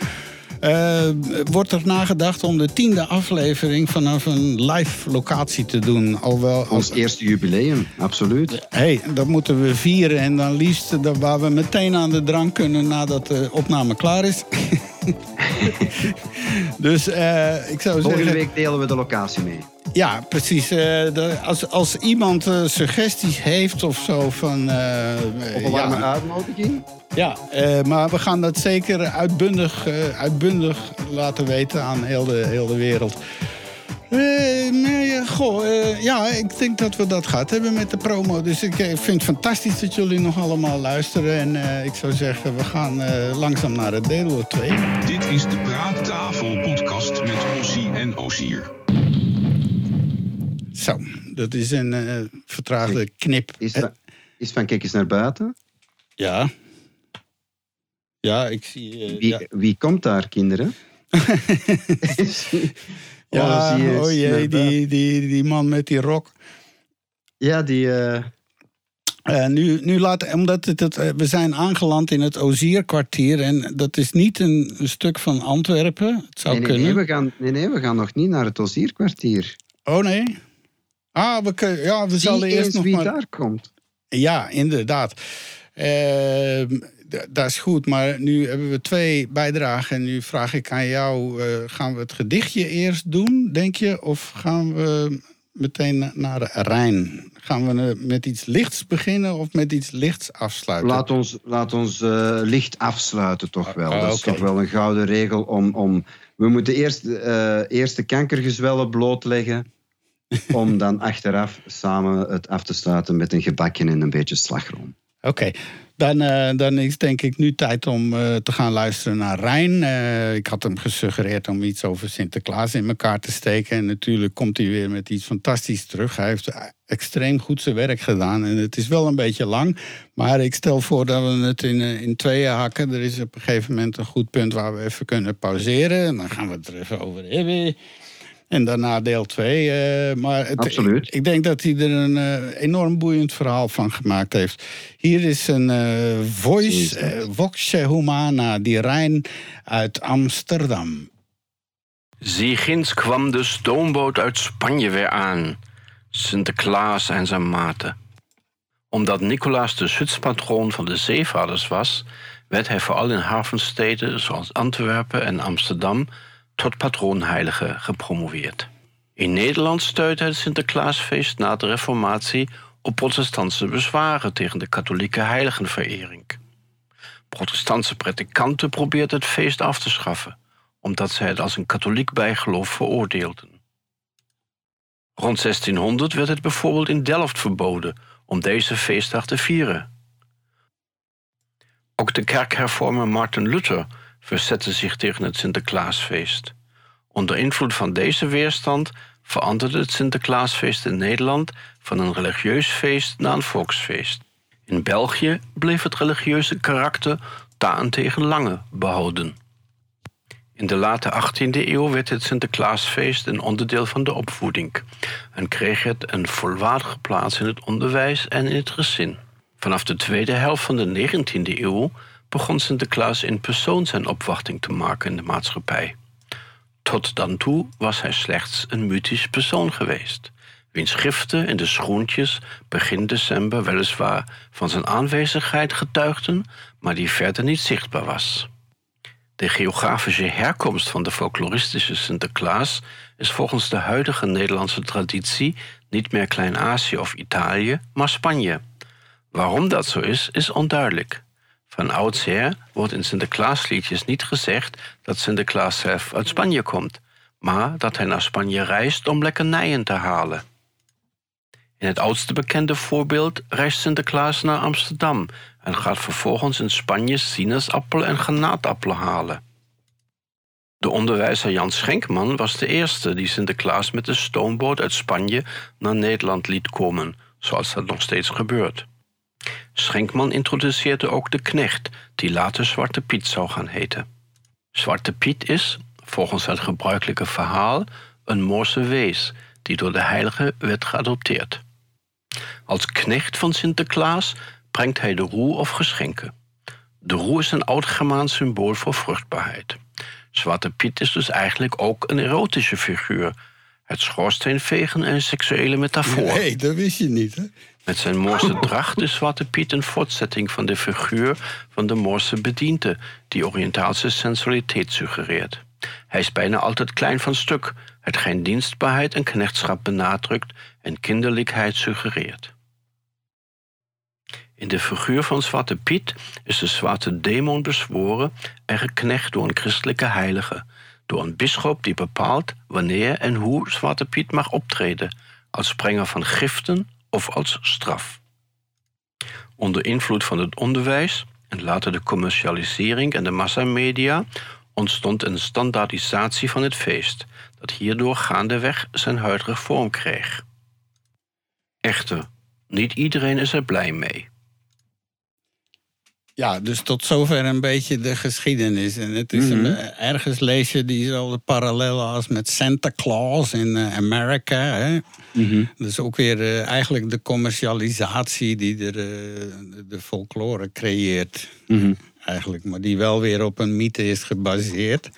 Eh, wordt er nagedacht om de tiende aflevering vanaf een live locatie te doen. Alhoewel, Ons eerste jubileum, absoluut. hey, dat moeten we vieren. En dan liefst waar we meteen aan de drank kunnen nadat de opname klaar is. (laughs) (laughs) dus eh, ik zou Volgende zeggen... week delen we de locatie mee. Ja, precies. Eh, de- als, als iemand eh, suggesties heeft of zo van... Op een warme ja, uitnodiging. ja maar we gaan dat zeker uitbundig, uitbundig laten weten aan heel de, heel de wereld. Eh, nee, eh, goh, eh, ja, ik denk dat we dat gehad hebben met de promo. Dus ik vind het fantastisch dat jullie nog allemaal luisteren. En eh, ik zou zeggen, we gaan eh, langzaam naar het deel 2. Dit is de Praattafel podcast met Ossie en Osier. Zo, dat is een eh, vertraagde knip. Is, van, is van kijk eens naar buiten. Ja. Ja, ik zie... eh, Wie, ja. wie komt daar, kinderen? (laughs) Ja, Oh, je oh jee, die, die, die man met die rok. Ja, die... eh, Eh, nu, nu laat, omdat het, het, eh, we zijn aangeland in het Ozierkwartier. En dat is niet een, een stuk van Antwerpen. Het zou nee, nee, kunnen. nee, we gaan, nee, nee, we gaan nog niet naar het Ozierkwartier. Oh nee? Ah, we, kun- ja, we zullen eerst nog wie maar... daar komt. Ja, inderdaad. Ehm, dat is goed, maar nu hebben we twee bijdragen. En nu vraag ik aan jou, eh, gaan we het gedichtje eerst doen, denk je? Of gaan we meteen na- naar de Rijn? Gaan we eh, met iets lichts beginnen of met iets lichts afsluiten? Laat ons, laat ons eh, licht afsluiten, toch wel. Ah, dat is toch wel een gouden regel om... om we moeten eerst, eerst de kankergezwellen blootleggen... om dan (laughs) achteraf samen het af te sluiten met een gebakje en een beetje slagroom. Oké, dan, eh, dan is denk ik nu tijd om eh, te gaan luisteren naar Rijn. Eh, ik had hem gesuggereerd om iets over Sinterklaas in elkaar te steken. En natuurlijk komt hij weer met iets fantastisch terug. Hij heeft extreem goed zijn werk gedaan. En het is wel een beetje lang. Maar ik stel voor dat we het in, in tweeën hakken. Er is op een gegeven moment een goed punt waar we even kunnen pauzeren. En dan gaan we het er even over hebben. En daarna deel 2. maar het, Absoluut. Ik, ik denk dat hij er een eh, enorm boeiend verhaal van gemaakt heeft. Hier is een eh, voice, eh, Voxe Humana, die Rijn uit Amsterdam. Zie ginds kwam de stoomboot uit Spanje weer aan. Sinterklaas en zijn maten. Omdat Nicolaas de schutspatroon van de zeevaarders was, werd hij vooral in havensteden zoals Antwerpen en Amsterdam tot patroonheilige gepromoveerd. In Nederland stuitte het Sinterklaasfeest na de Reformatie op protestantse bezwaren tegen de katholieke heiligenverering. Protestantse predikanten probeerden het feest af te schaffen, omdat zij het als een katholiek bijgeloof veroordeelden. Rond 1600 werd het bijvoorbeeld in Delft verboden om deze feestdag te vieren. Ook de kerkhervormer Martin Luther verzette zich tegen het Sinterklaasfeest. Onder invloed van deze weerstand veranderde het Sinterklaasfeest in Nederland van een religieus feest naar een volksfeest. In België bleef het religieuze karakter daarentegen lange behouden. In de late 18e eeuw werd het Sinterklaasfeest een onderdeel van de opvoeding en kreeg het een volwaardige plaats in het onderwijs en in het gezin. Vanaf de tweede helft van de 19e eeuw begon Sinterklaas in persoon zijn opwachting te maken in de maatschappij. Tot dan toe was hij slechts een mythisch persoon geweest, wiens schriften in de schoentjes begin december weliswaar van zijn aanwezigheid getuigden, maar die verder niet zichtbaar was. De geografische herkomst van de folkloristische Sinterklaas is volgens de huidige Nederlandse traditie niet meer Klein-Azië of Italië, maar Spanje. Waarom dat zo is, is onduidelijk. Van oudsher wordt in Sinterklaasliedjes niet gezegd dat Sinterklaas zelf uit Spanje komt, maar dat hij naar Spanje reist om lekkernijen te halen. In het oudste bekende voorbeeld reist Sinterklaas naar Amsterdam en gaat vervolgens in Spanje sinaasappelen en granaatappelen halen. De onderwijzer Jan Schenkman was de eerste die Sinterklaas met de stoomboot uit Spanje naar Nederland liet komen, zoals dat nog steeds gebeurt. Schenkman introduceerde ook de knecht, die later Zwarte Piet zou gaan heten. Zwarte Piet is, volgens het gebruikelijke verhaal, een Moorse wees die door de heilige werd geadopteerd. Als knecht van Sinterklaas brengt hij de roe of geschenken. De roe is een oud-Germaans symbool voor vruchtbaarheid. Zwarte Piet is dus eigenlijk ook een erotische figuur. Het schoorsteenvegen en seksuele metafoor. Nee, dat wist je niet, hè? Met zijn Moorse dracht is Zwarte Piet een voortzetting van de figuur van de Moorse bediende, die Oriëntaalse sensualiteit suggereert. Hij is bijna altijd klein van stuk, hetgeen dienstbaarheid en knechtschap benadrukt en kinderlijkheid suggereert. In de figuur van Zwarte Piet is de zwarte demon bezworen en geknecht door een christelijke heilige, door een bisschop die bepaalt wanneer en hoe Zwarte Piet mag optreden, als brenger van giften of als straf. Onder invloed van het onderwijs en later de commercialisering en de massamedia ontstond een standaardisatie van het feest, dat hierdoor gaandeweg zijn huidige vorm kreeg. Echter, niet iedereen is er blij mee. Ja, dus tot zover een beetje de geschiedenis. En het is Mhm. een, eh, ergens lees je diezelfde parallellen als met Santa Claus in eh, Amerika. Hè? Mhm. Dat is ook weer eh, eigenlijk de commercialisatie die er, de, de folklore creëert. Mhm. Eigenlijk, maar die wel weer op een mythe is gebaseerd.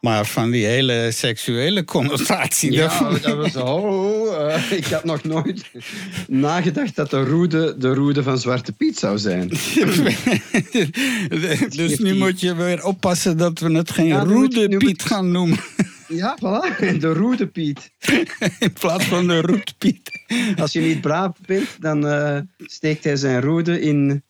Maar van die hele seksuele connotatie. Ja, daarvan- dat was oh, eh, ik had nog nooit nagedacht dat de roede de roede van Zwarte Piet zou zijn. (laughs) dus nu moet je weer oppassen dat we het geen Ja, Roede Piet gaan noemen. Ja, voilà, de roede Piet. (laughs) In plaats van de Roetpiet. Als je niet braaf bent, dan eh, steekt hij zijn roede in...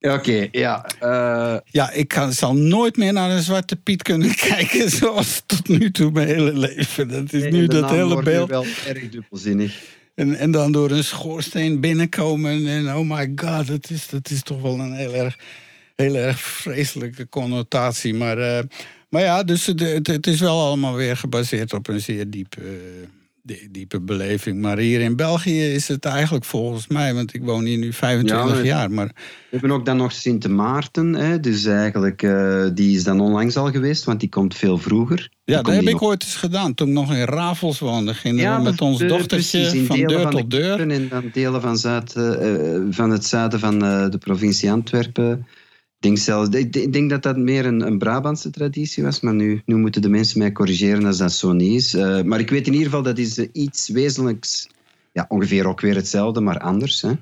Ja, Oké, ja. eh, Ja, ik kan, zal nooit meer naar een Zwarte Piet kunnen (laughs) kijken zoals tot nu toe mijn hele leven. Dat is nu dat hele beeld. wel erg dubbelzinnig. En, en dan door een schoorsteen binnenkomen. En oh my god, dat is, dat is toch wel een heel erg, heel erg vreselijke connotatie. Maar, eh, maar ja, dus het, het, is wel allemaal weer gebaseerd op een zeer diep, eh, die- diepe beleving. Maar hier in België is het eigenlijk volgens mij, want ik woon hier nu 25 maar- jaar. Maar We hebben ook dan nog Sint Maarten. Hè, dus eigenlijk, eh, die is dan onlangs al geweest, want die komt veel vroeger. ja, Die dat heb ik nog- ooit eens gedaan. Toen ik nog in Ravels woonde, gingen Ja, we met ons dochtertje precies, van deur van de tot deur. En dan delen van, Zuid, eh, van het zuiden van de provincie Antwerpen. Ik denk, zelfs, ik, denk dat dat meer een, een Brabantse traditie was, maar nu, nu moeten de mensen mij corrigeren als dat zo niet is. Eh, maar ik weet in ieder geval dat is eh, iets wezenlijks, ja, ongeveer ook weer hetzelfde, maar anders. Hè.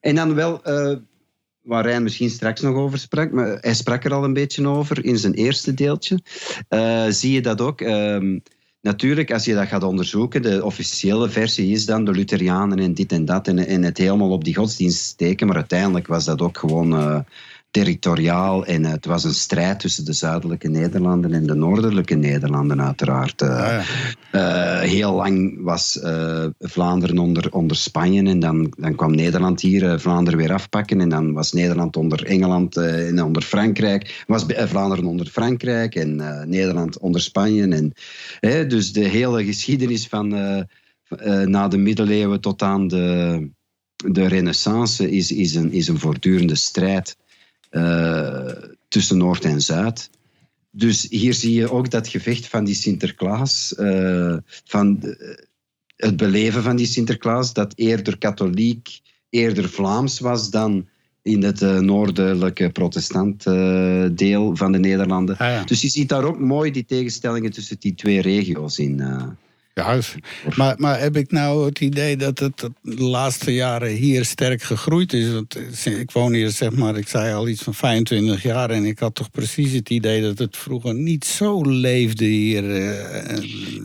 En dan wel, eh, waar Rijn misschien straks nog over sprak, maar hij sprak er al een beetje over in zijn eerste deeltje, zie je dat ook. ehm, Natuurlijk, als je dat gaat onderzoeken, de officiële versie is dan de Lutherianen en dit en dat en, en het helemaal op die godsdienst steken, maar uiteindelijk was dat ook gewoon territoriaal en het was een strijd tussen de zuidelijke Nederlanden en de noordelijke Nederlanden uiteraard. Eh, eh, heel lang was eh, Vlaanderen onder, onder Spanje en dan, dan kwam Nederland hier Vlaanderen weer afpakken en dan was Nederland onder Engeland en onder Frankrijk, was Vlaanderen onder Frankrijk en Nederland onder Spanje. En, dus de hele geschiedenis van na de middeleeuwen tot aan de, de renaissance is, is, een, is een voortdurende strijd tussen Noord en Zuid. Dus hier zie je ook dat gevecht van die Sinterklaas, eh, van eh, het beleven van die Sinterklaas, dat eerder katholiek, eerder Vlaams was dan in het eh, noordelijke protestant eh, deel van de Nederlanden. Ah, ja. Dus je ziet daar ook mooi die tegenstellingen tussen die twee regio's in. eh. Maar, maar heb ik nou het idee dat het de laatste jaren hier sterk gegroeid is? Want eh, ik woon hier, zeg maar, ik zei al iets van 25 jaar... en ik had toch precies het idee dat het vroeger niet zo leefde hier. eh,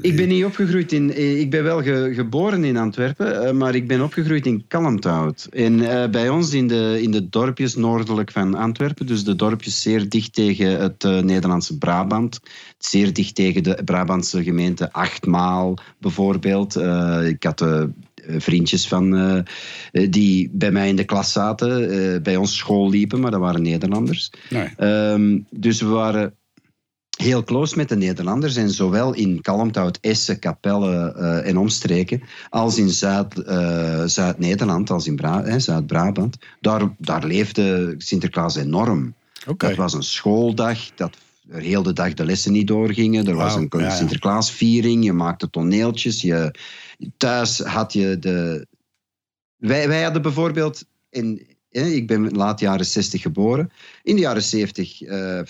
Ik ben niet opgegroeid in. eh, Ik ben wel ge- geboren in Antwerpen, maar ik ben opgegroeid in Kalmthout. En bij ons in de, in de dorpjes noordelijk van Antwerpen, dus de dorpjes zeer dicht tegen het Nederlandse Brabant, zeer dicht tegen de Brabantse gemeente Achtmaal bijvoorbeeld. Eh, ik had eh, vriendjes van, eh, die bij mij in de klas zaten, bij ons school liepen, maar dat waren Nederlanders. Nee. Ehm, dus we waren heel close met de Nederlanders. En zowel in Kalmthout, Essen, Capelle en omstreken, als in Zuid, eh, Zuid-Nederland, als in Bra- Zuid-Brabant, daar, daar leefde Sinterklaas enorm. Dat was een schooldag, dat er heel de dag de lessen niet doorgingen. Er was een ja, ja. Sinterklaasviering, je maakte toneeltjes. Je, thuis had je de... Wij, wij hadden bijvoorbeeld... In, ik ben laat jaren 60 geboren. In de jaren 70... eh,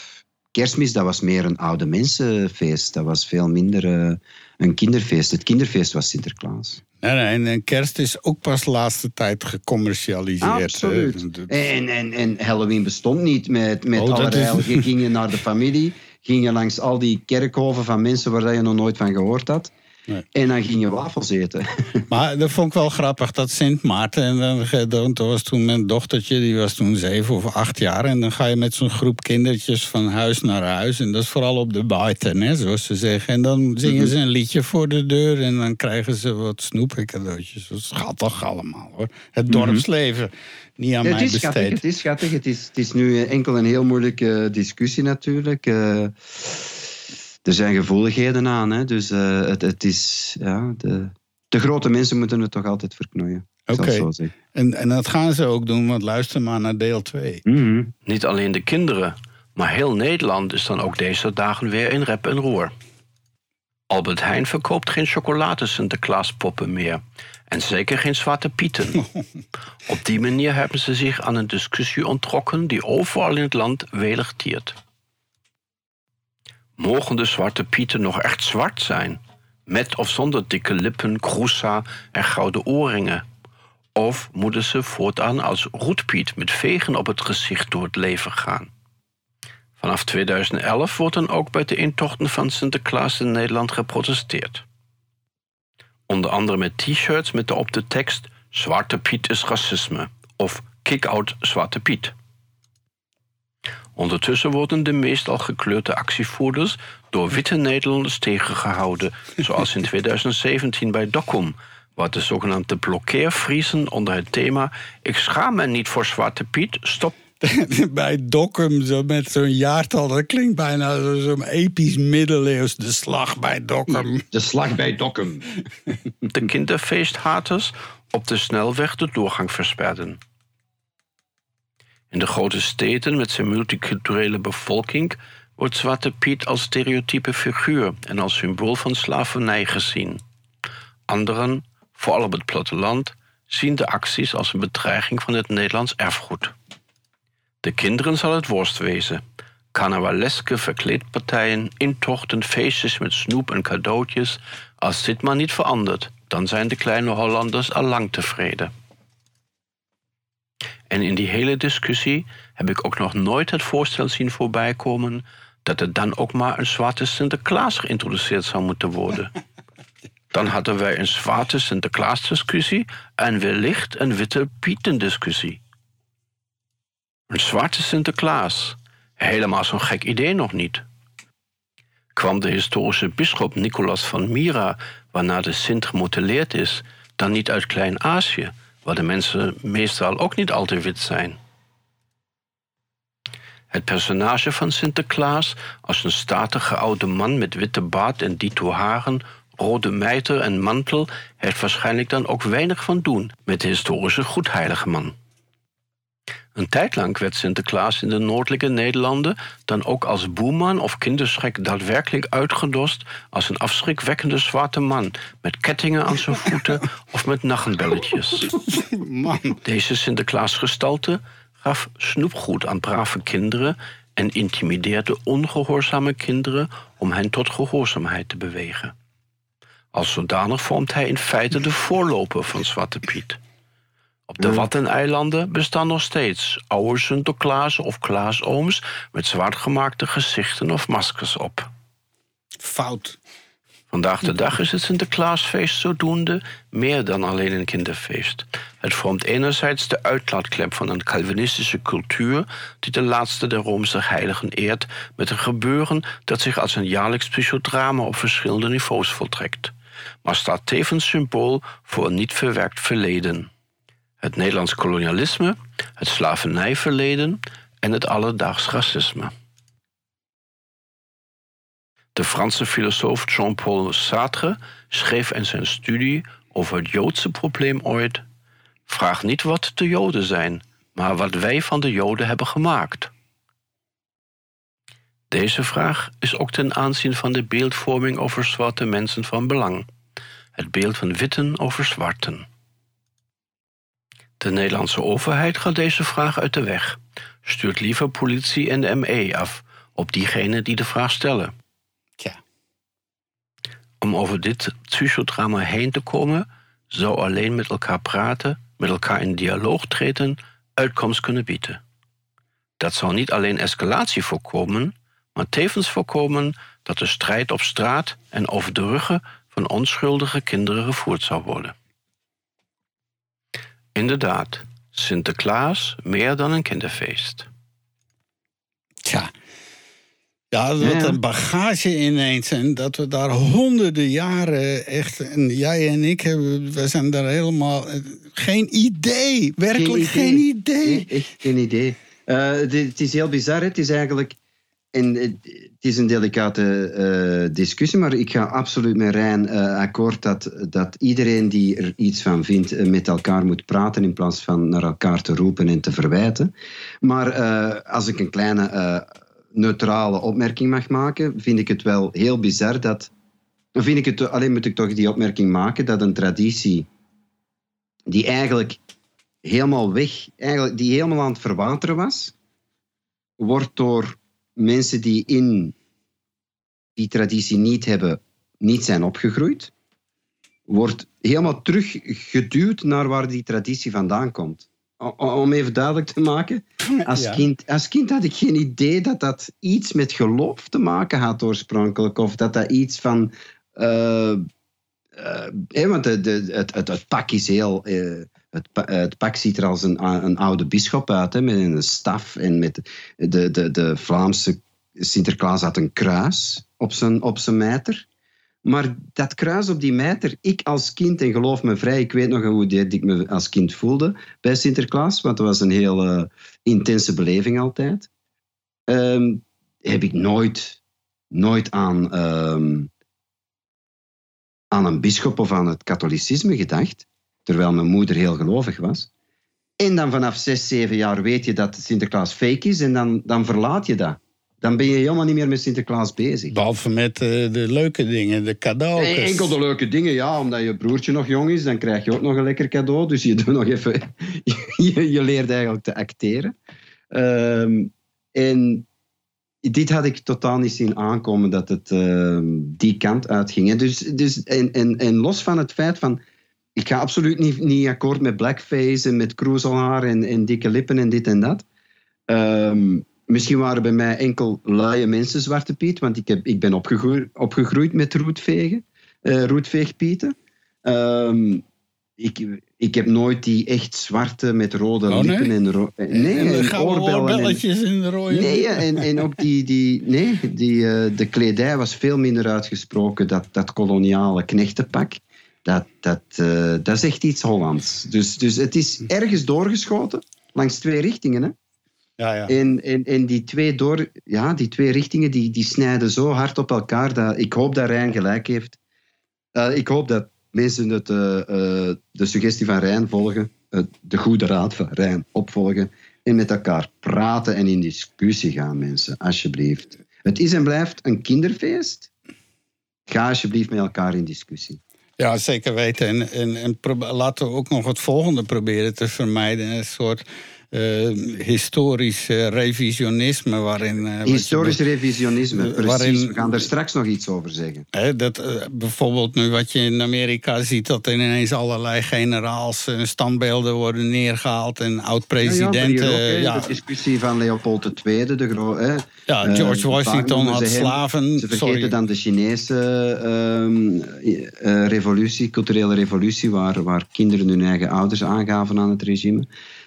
kerstmis, dat was meer een oude mensenfeest. Dat was veel minder eh, een kinderfeest. Het kinderfeest was Sinterklaas. En, en kerst is ook pas de laatste tijd gecommercialiseerd. Absoluut. En, en, en Halloween bestond niet met, met Oh, allerlei... is- Je ging naar de familie, ging je langs al die kerkhoven van mensen waar je nog nooit van gehoord had. Nee. En dan ging je wafels eten. (laughs) Maar dat vond ik wel grappig, dat Sint Maarten. En dan, dat was toen mijn dochtertje, die was toen zeven of acht jaar. En dan ga je met zo'n groep kindertjes van huis naar huis. En dat is vooral op de buiten, hè, zoals ze zeggen. En dan zingen ze een liedje voor de deur. En dan krijgen ze wat snoep en cadeautjes. Dat is schattig allemaal, hoor. Het dorpsleven, niet aan Ja, mij het is schattig, besteed. het is schattig. Het is, het is nu enkel een heel moeilijke discussie natuurlijk. Eh, er zijn gevoeligheden aan, hè. dus eh, het, het is... Ja, de, de grote mensen moeten het toch altijd verknoeien. Oké. En, en dat gaan ze ook doen, want luister maar naar deel 2. Mhm. Niet alleen de kinderen, maar heel Nederland is dan ook deze dagen weer in rep en roer. Albert Heijn verkoopt geen chocolade Sinterklaaspoppen meer. En zeker geen zwarte pieten. (laughs) Op die manier hebben ze zich aan een discussie onttrokken die overal in het land welig tiert. Mogen de zwarte pieten nog echt zwart zijn? Met of zonder dikke lippen, kroesa en gouden oorringen? Of moeten ze voortaan als roetpiet met vegen op het gezicht door het leven gaan? Vanaf 2011 wordt dan ook bij de intochten van Sinterklaas in Nederland geprotesteerd. Onder andere met t-shirts met daarop de tekst Zwarte Piet is racisme of Kick-out Zwarte Piet. Ondertussen worden de meestal gekleurde actievoerders door witte Nederlanders tegengehouden, zoals in 2017 bij Dokkum, waar de zogenaamde blokkeervriezen onder het thema Ik schaam me niet voor Zwarte Piet, stop (laughs) bij Dokkum, zo met zo'n jaartal. Dat klinkt bijna zo- zo'n episch middeleeuws. De slag bij Dokkum. De slag bij Dokkum. De kinderfeesthaters op de snelweg de doorgang versperden. In de grote steden met zijn multiculturele bevolking wordt Zwarte Piet als stereotype figuur en als symbool van slavernij gezien. Anderen, vooral op het platteland, zien de acties als een bedreiging van het Nederlands erfgoed. De kinderen zal het worst wezen. Carnavaleske verkleedpartijen, intochten, feestjes met snoep en cadeautjes. Als dit maar niet verandert, dan zijn de kleine Hollanders al lang tevreden. En in die hele discussie heb ik ook nog nooit het voorstel zien voorbijkomen dat er dan ook maar een zwarte Sinterklaas geïntroduceerd zou moeten worden. (laughs) Dan hadden wij een zwarte Sinterklaas-discussie en wellicht een witte Pieten-discussie. Een zwarte Sinterklaas. Helemaal zo'n gek idee nog niet. Kwam de historische bisschop Nicolas van Myra, waarna de Sint gemodelleerd is, dan niet uit Klein-Azië, waar de mensen meestal ook niet al te wit zijn? Het personage van Sinterklaas als een statige oude man met witte baard en dito haren, rode mijter en mantel heeft waarschijnlijk dan ook weinig van doen met de historische goedheilige man. Een tijd lang werd Sinterklaas in de noordelijke Nederlanden dan ook als boeman of kinderschrik daadwerkelijk uitgedost als een afschrikwekkende zwarte man met kettingen aan zijn voeten of met nachtbelletjes. Man. Deze Sinterklaasgestalte gaf snoepgoed aan brave kinderen en intimideerde ongehoorzame kinderen om hen tot gehoorzaamheid te bewegen. Als zodanig vormt hij in feite de voorloper van Zwarte Piet. Op de Waddeneilanden bestaan nog steeds oude Sinterklaas of Klaasooms met zwartgemaakte gezichten of maskers op. Fout. Vandaag de dag is het Sinterklaasfeest zodoende meer dan alleen een kinderfeest. Het vormt enerzijds de uitlaatklep van een Calvinistische cultuur die de laatste der Roomse heiligen eert met een gebeuren dat zich als een jaarlijks psychodrama op verschillende niveaus voltrekt, maar staat tevens symbool voor een niet verwerkt verleden. Het Nederlands kolonialisme, het slavernijverleden en het alledaags racisme. De Franse filosoof Jean-Paul Sartre schreef in zijn studie over het Joodse probleem ooit: Vraag niet wat de Joden zijn, maar wat wij van de Joden hebben gemaakt. Deze vraag is ook ten aanzien van de beeldvorming over zwarte mensen van belang. Het beeld van witten over zwarten. De Nederlandse overheid gaat deze vraag uit de weg. Stuurt liever politie en de ME af op diegenen die de vraag stellen. Tja. Om over dit psychodrama heen te komen, zou alleen met elkaar praten, met elkaar in dialoog treden, uitkomst kunnen bieden. Dat zal niet alleen escalatie voorkomen, maar tevens voorkomen dat de strijd op straat en over de ruggen van onschuldige kinderen gevoerd zou worden. Inderdaad, Sinterklaas meer dan een kinderfeest. Tja. Ja, wat een bagage ineens. En dat we daar honderden jaren echt... En jij en ik, hebben, we zijn daar helemaal... eh, Geen idee. Werkelijk geen idee. Nee, echt geen idee. Eh, het is- heel bizar. Het is eigenlijk... Het is een delicate eh, discussie, maar ik ga absoluut met Rijn eh, akkoord dat, dat iedereen die er iets van vindt eh, met elkaar moet praten in plaats van naar elkaar te roepen en te verwijten. Maar als ik een kleine neutrale opmerking mag maken, vind ik het wel heel bizar dat. Vind ik het, alleen moet ik toch die opmerking maken dat een traditie die eigenlijk helemaal weg, eigenlijk, die helemaal aan het verwateren was, wordt door mensen die in die traditie niet hebben, niet zijn opgegroeid, wordt helemaal teruggeduwd naar waar die traditie vandaan komt. O- Om even duidelijk te maken, (laughs) als, Ja. kind, als kind had ik geen idee dat dat iets met geloof te maken had oorspronkelijk, of dat dat iets van... hè, want de, de, het, het, het pak is heel... eh, het, het pak ziet er als een, een oude bisschop uit, hè, met een staf. En met de, de, de Vlaamse Sinterklaas had een kruis op zijn, op zijn mijter. Maar dat kruis op die mijter, ik als kind, en geloof me vrij, ik weet nog hoe dit ik me als kind voelde bij Sinterklaas, want dat was een heel eh, intense beleving altijd. Ehm, heb ik nooit, nooit aan, ehm, aan een bischop of aan het katholicisme gedacht, terwijl mijn moeder heel gelovig was. En dan vanaf zes, zeven jaar weet je dat Sinterklaas fake is en dan, dan verlaat je dat. Dan ben je helemaal niet meer met Sinterklaas bezig. Behalve met eh, de leuke dingen, de cadeaus. Nee, enkel de leuke dingen, ja. Omdat je broertje nog jong is, dan krijg je ook nog een lekker cadeau. Dus je (laughs) doet nog even... je, je leert eigenlijk te acteren. Ehm, en dit had ik totaal niet zien aankomen, dat het ehm, die kant uitging. Dus, dus, en, en, en los van het feit van... Ik ga absoluut niet, niet akkoord met blackface en met kroezelhaar en, en dikke lippen en dit en dat. Ehm, misschien waren bij mij enkel luie mensen Zwarte Piet, want ik, heb, ik ben opgegroeid, opgegroeid met roetvegen, eh roetveegpieten. Ehm, ik, ik heb nooit die echt zwarte met rode Oh, nee? lippen en, ro- eh, nee, en de en in de rode. Nee, en, en ook die, die, nee, die, eh, de kledij was veel minder uitgesproken. Dat, dat koloniale knechtenpak, dat, dat, eh, dat is echt iets Hollands. Dus, dus het is ergens doorgeschoten, langs twee richtingen. Hè? Ja, ja. En, en, en die twee, door, ja, die twee richtingen die, die snijden zo hard op elkaar. Dat, ik hoop dat Rijn gelijk heeft. Eh, ik hoop dat mensen het, eh, de suggestie van Rijn volgen, de goede raad van Rijn opvolgen en met elkaar praten en in discussie gaan, mensen, alsjeblieft. Het is en blijft een kinderfeest. Ga alsjeblieft met elkaar in discussie. Ja, zeker weten. En, en, laten we ook nog het volgende proberen te vermijden. Een soort eh, historisch eh, revisionisme waarin... je Historisch revisionisme, precies. waarin- We gaan daar straks nog iets over zeggen. Hè, dat, bijvoorbeeld nu wat je in Amerika ziet... dat er ineens allerlei generaals en standbeelden worden neergehaald... en Ja, ja, oud-presidenten... ja, De discussie van Leopold II, de gro- hè. Ja, George Washington had hem- slaven, Ze vergeten sorry. dan de Chinese ehm, eh, revolutie, culturele revolutie, waar, waar kinderen hun eigen ouders aangaven aan het regime.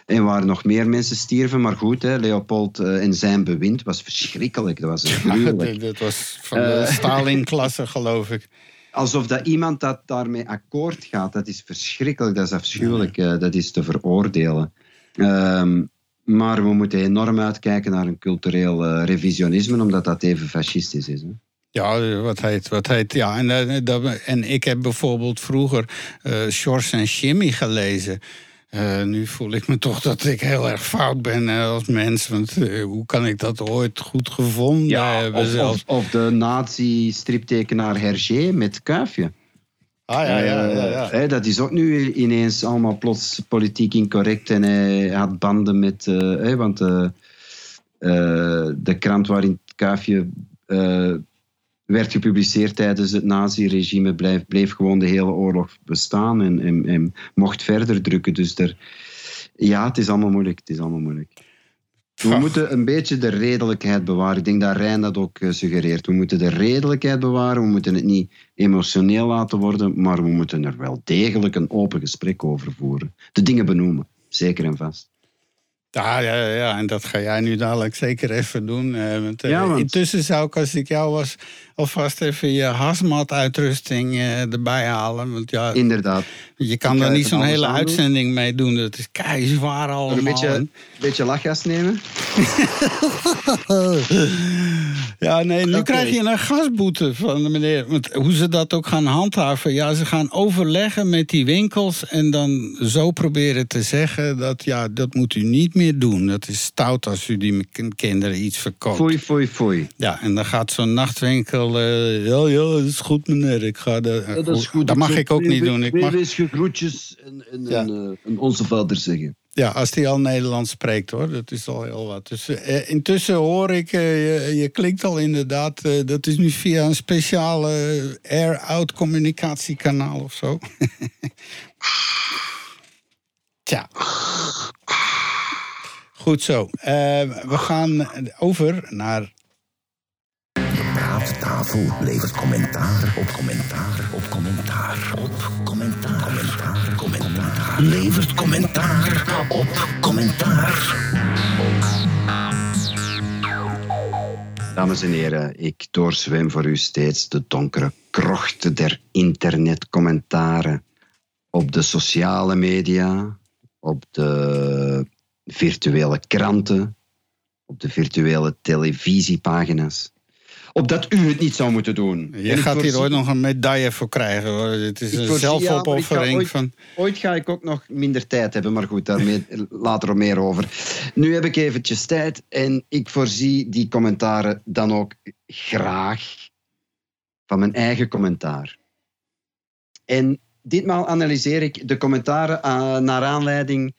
En waar nog meer mensen stierven. Maar goed, hè, Leopold eh, en zijn bewind was verschrikkelijk. Dat was gruwelijk. dat, dat was van de Eh. Stalin-klasse, (laughs) geloof ik. Alsof dat iemand dat daarmee akkoord gaat, dat is verschrikkelijk, dat is afschuwelijk, eh, dat is te veroordelen. Ehm, maar we moeten enorm uitkijken naar een cultureel revisionisme, omdat dat even fascistisch is. Hè. Ja, wat heet, wat heet, ja. En, dat, en ik heb bijvoorbeeld vroeger eh Shores en Jimmy gelezen. Eh, nu voel ik me toch dat ik heel erg fout ben eh, als mens. Want eh, hoe kan ik dat ooit goed gevonden hebben? of, zelfs? of, of de nazi-striptekenaar Hergé met Kuifje. ah, ja, ja, ja. Ja. dat is ook nu ineens allemaal plots politiek incorrect en hij had banden met... want de krant waarin Kuifje werd gepubliceerd tijdens het naziregime bleef, bleef gewoon de hele oorlog bestaan en, en, en mocht verder drukken. Dus er, ja, het is allemaal moeilijk. Het is allemaal moeilijk. We moeten een beetje de redelijkheid bewaren. Ik denk dat Rijn dat ook eh, suggereert. We moeten de redelijkheid bewaren. We moeten het niet emotioneel laten worden, maar we moeten er wel degelijk een open gesprek over voeren. De dingen benoemen, zeker en vast. Ja, ja, ja, en dat ga jij nu dadelijk zeker even doen. eh, want, eh, Ja, want- Intussen zou ik, als ik jou was, alvast even je hazmat-uitrusting eh, erbij halen. Want ja, Inderdaad. je kan er niet zo'n hele uitzending mee doen. Dat is kei zwaar allemaal. Nog een beetje, En- beetje lachgas nemen. (laughs) Ja, nee, nu krijg je een gasboete van de meneer. Want hoe ze dat ook gaan handhaven. Ja, ze gaan overleggen met die winkels. En dan zo proberen te zeggen dat ja, dat moet u niet meer doen. Dat is stout als u die kinderen iets verkoopt. Foei, foei, foei. Ja, en dan gaat zo'n nachtwinkel. Eh, ja, ja, dat is goed, meneer. Ik ga de, dat mag ik ook niet doen. Ik mag, groetjes en, en, Ja. en onze vader zeggen. ja, als die al Nederlands spreekt hoor, dat is al heel wat. Dus eh, intussen hoor ik, eh, je, je klinkt al inderdaad, eh, dat is nu via een speciale air-out communicatiekanaal of zo. (laughs) Tja. Goed zo. Eh, we gaan over naar Praattafel levert commentaar op commentaar op commentaar op commentaar. Commentaar, commentaar. Levert commentaar op commentaar. Dames en heren, ik doorzwem voor u steeds de donkere krochten der internetcommentaren op de sociale media, op de virtuele kranten, op de virtuele televisiepagina's. Opdat u het niet zou moeten doen. Je gaat hier ooit nog een medaille voor krijgen. Hoor. Het is ik een ja, zelfopoffering ooit- van... Ooit ga ik ook nog minder tijd hebben, maar goed, daarmee (laughs) later meer over. Nu heb ik eventjes tijd en ik voorzie die commentaren dan ook graag van mijn eigen commentaar. En ditmaal analyseer ik de commentaren ah, naar aanleiding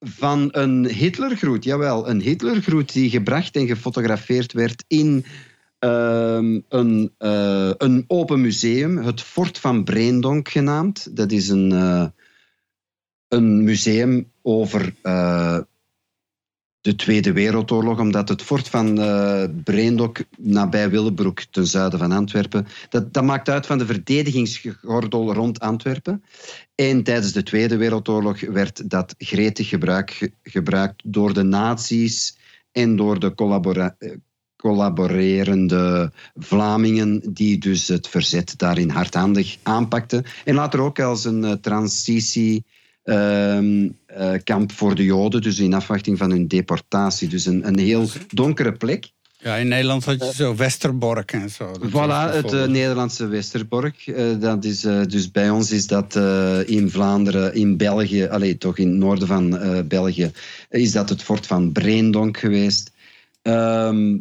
van een Hitlergroet. Jawel, een Hitlergroet die gebracht en gefotografeerd werd in ehm, een, eh, een open museum, het Fort van Breendonk genaamd. Dat is een, eh, een museum over eh, de Tweede Wereldoorlog, omdat het fort van Breendonk nabij Willebroek, ten zuiden van Antwerpen, dat, dat maakt uit van de verdedigingsgordel rond Antwerpen. En tijdens de Tweede Wereldoorlog werd dat gretig gebruik, ge- gebruikt door de nazi's en door de collaborerende Vlamingen, die dus het verzet daarin hardhandig aanpakten. En later ook als een eh, transitie. ehm, eh, kamp voor de Joden, dus in afwachting van hun deportatie. Dus een, een heel donkere plek. Ja, in Nederland had je zo Westerbork en zo. Voilà, het eh, Nederlandse Westerbork. Eh, dat is, eh, dus bij ons is dat eh, in Vlaanderen, in België, allee, toch in het noorden van eh, België, is dat het fort van Breendonk geweest. Ehm,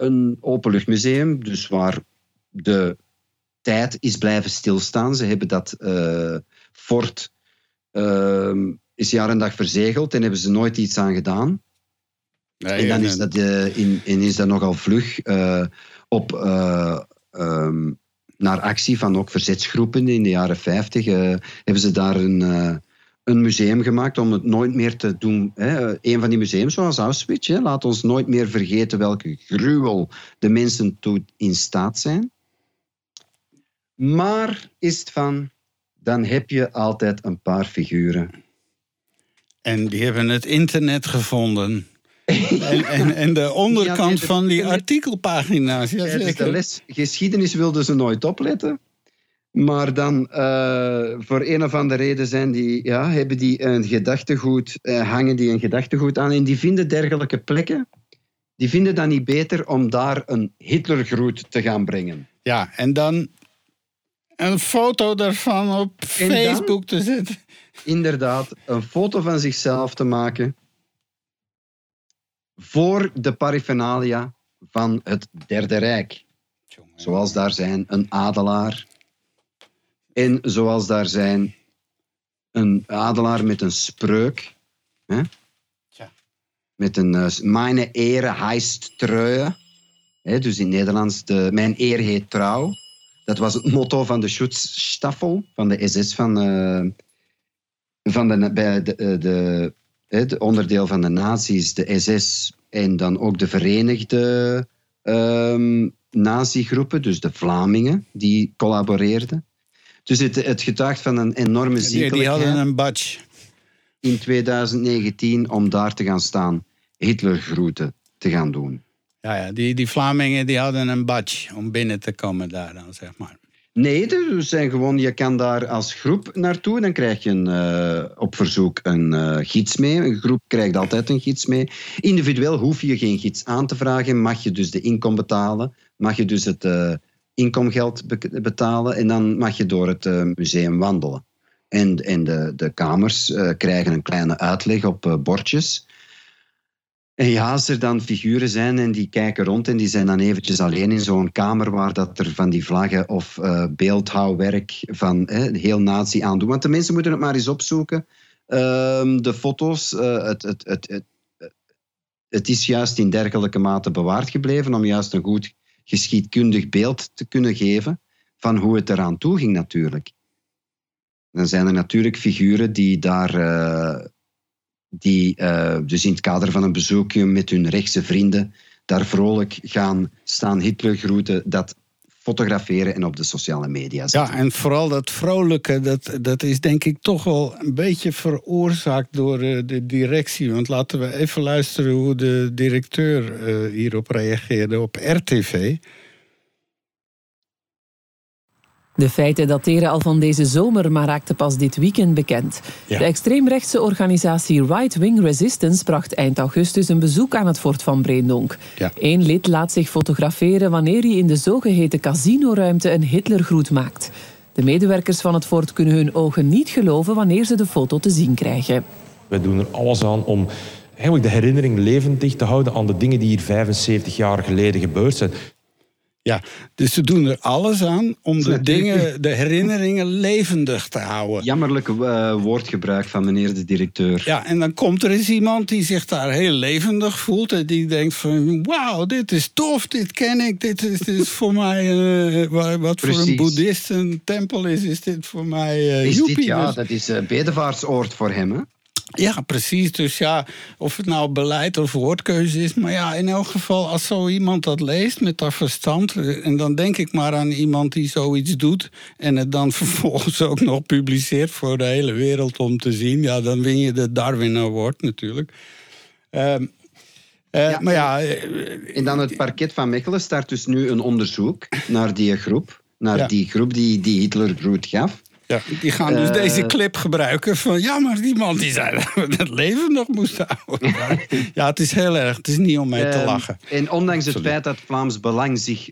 een openluchtmuseum, dus waar de tijd is blijven stilstaan. Ze hebben dat eh, fort ehm, is jaar en dag verzegeld en hebben ze nooit iets aan gedaan. Nee, En dan is dat, eh, in, en is dat nogal vlug eh, op, eh, ehm, naar actie van ook verzetsgroepen in de jaren 50. eh, hebben ze daar een, een museum gemaakt om het nooit meer te doen. Hè. Een van die museums zoals Auschwitz. Hè. Laat ons nooit meer vergeten welke gruwel de mensen toe in staat zijn. Maar is het van, dan heb je altijd een paar figuren. En die hebben het internet gevonden. en, en, en de onderkant de- van die artikelpagina's. Ja, Tijdens de les geschiedenis wilden ze nooit opletten. Maar dan, eh, voor een of andere reden, zijn die, ja, hebben die een gedachtegoed, eh, hangen die een gedachtegoed aan. En die vinden dergelijke plekken, die vinden dan niet beter om daar een Hitlergroet te gaan brengen. Ja, en dan een foto daarvan op En dan? Facebook te zetten. Inderdaad, een foto van zichzelf te maken voor de paraphernalia van het Derde Rijk. Zoals daar zijn een adelaar. En zoals daar zijn een adelaar met een spreuk. Hè? Tja. Met een uh, Meine Ehre heist treue. Hè, dus in Nederlands, de, mijn eer heet trouw. Dat was het motto van de Schutzstaffel, van de SS van, eh, van de, bij de, eh, de, onderdeel van de nazi's, de SS en dan ook de Verenigde ehm nazi-groepen, dus de Vlamingen, die collaboreerden. Dus het, het getuigt van een enorme Die, die hadden een badge. in 2019 om daar te gaan staan, Hitlergroeten te gaan doen. Ja, ja die, die Vlamingen die hadden een badge om binnen te komen daar dan, zeg maar. Nee, er zijn gewoon, je kan daar als groep naartoe. Dan krijg je een, eh, op verzoek een eh, gids mee. Een groep krijgt altijd een gids mee. Individueel hoef je geen gids aan te vragen. Mag je dus de inkom betalen. Mag je dus het eh, inkomgeld be- betalen. En dan mag je door het eh, museum wandelen. En, en de, de kamers eh, krijgen een kleine uitleg op eh, bordjes. En ja, als er dan figuren zijn en die kijken rond en die zijn dan eventjes alleen in zo'n kamer waar dat er van die vlaggen of eh, beeldhouwwerk van hè, heel nazi aan doen. Want de mensen moeten het maar eens opzoeken. Ehm, de foto's, het, het, het, het, het is juist in dergelijke mate bewaard gebleven om juist een goed geschiedkundig beeld te kunnen geven van hoe het eraan toe ging natuurlijk. Dan zijn er natuurlijk figuren die daar... eh, die uh, dus in het kader van een bezoekje met hun rechtse vrienden daar vrolijk gaan staan Hitlergroeten, dat fotograferen en op de sociale media zetten. Ja, en vooral dat vrolijke, dat, dat is denk ik toch wel een beetje veroorzaakt door uh, de directie. Want laten we even luisteren hoe de directeur uh, hierop reageerde op RTV. De feiten dateren al van deze zomer, maar raakten pas dit weekend bekend. Ja. De extreemrechtse organisatie Right Wing Resistance bracht eind augustus een bezoek aan het fort van Breendonk. Ja. Eén lid laat zich fotograferen wanneer hij in de zogeheten casinoruimte een Hitlergroet maakt. De medewerkers van het fort kunnen hun ogen niet geloven wanneer ze de foto te zien krijgen. Wij doen er alles aan om eigenlijk de herinnering levendig te houden aan de dingen die hier 75 jaar geleden gebeurd zijn. Ja, dus ze doen er alles aan om de dingen, de herinneringen levendig te houden. Jammerlijk eh, woordgebruik van meneer de directeur. Ja, en dan komt er eens iemand die zich daar heel levendig voelt. En die denkt van, wauw, dit is tof, dit ken ik. Dit is, dit is voor mij, eh, wa- wat voor een boeddhist een tempel is, is dit voor mij eh is joepie. dit, ja, Dus- dat is een bedevaartsoord voor hem. Hè? Ja, precies. Dus ja, of het nou beleid of woordkeuze is. Maar ja, in elk geval, als zo iemand dat leest met dat verstand. eh, En dan denk ik maar aan iemand die zoiets doet. En het dan (laughs) vervolgens ook nog publiceert voor de hele wereld om te zien. Ja, dan win je de Darwin Award natuurlijk. Ehm, eh, maar ja, eh, En dan het parket van Mechelen start dus nu een onderzoek naar die groep. Naar Ja. die groep die, die Hitler groet gaf. Ja, die gaan dus Eh, deze clip gebruiken van... ja, maar die man die zei dat we het leven nog moesten houden. (laughs) ja, het is heel erg. Het is niet om mee te Ehm, lachen. En ondanks het Sorry. feit dat Vlaams Belang zich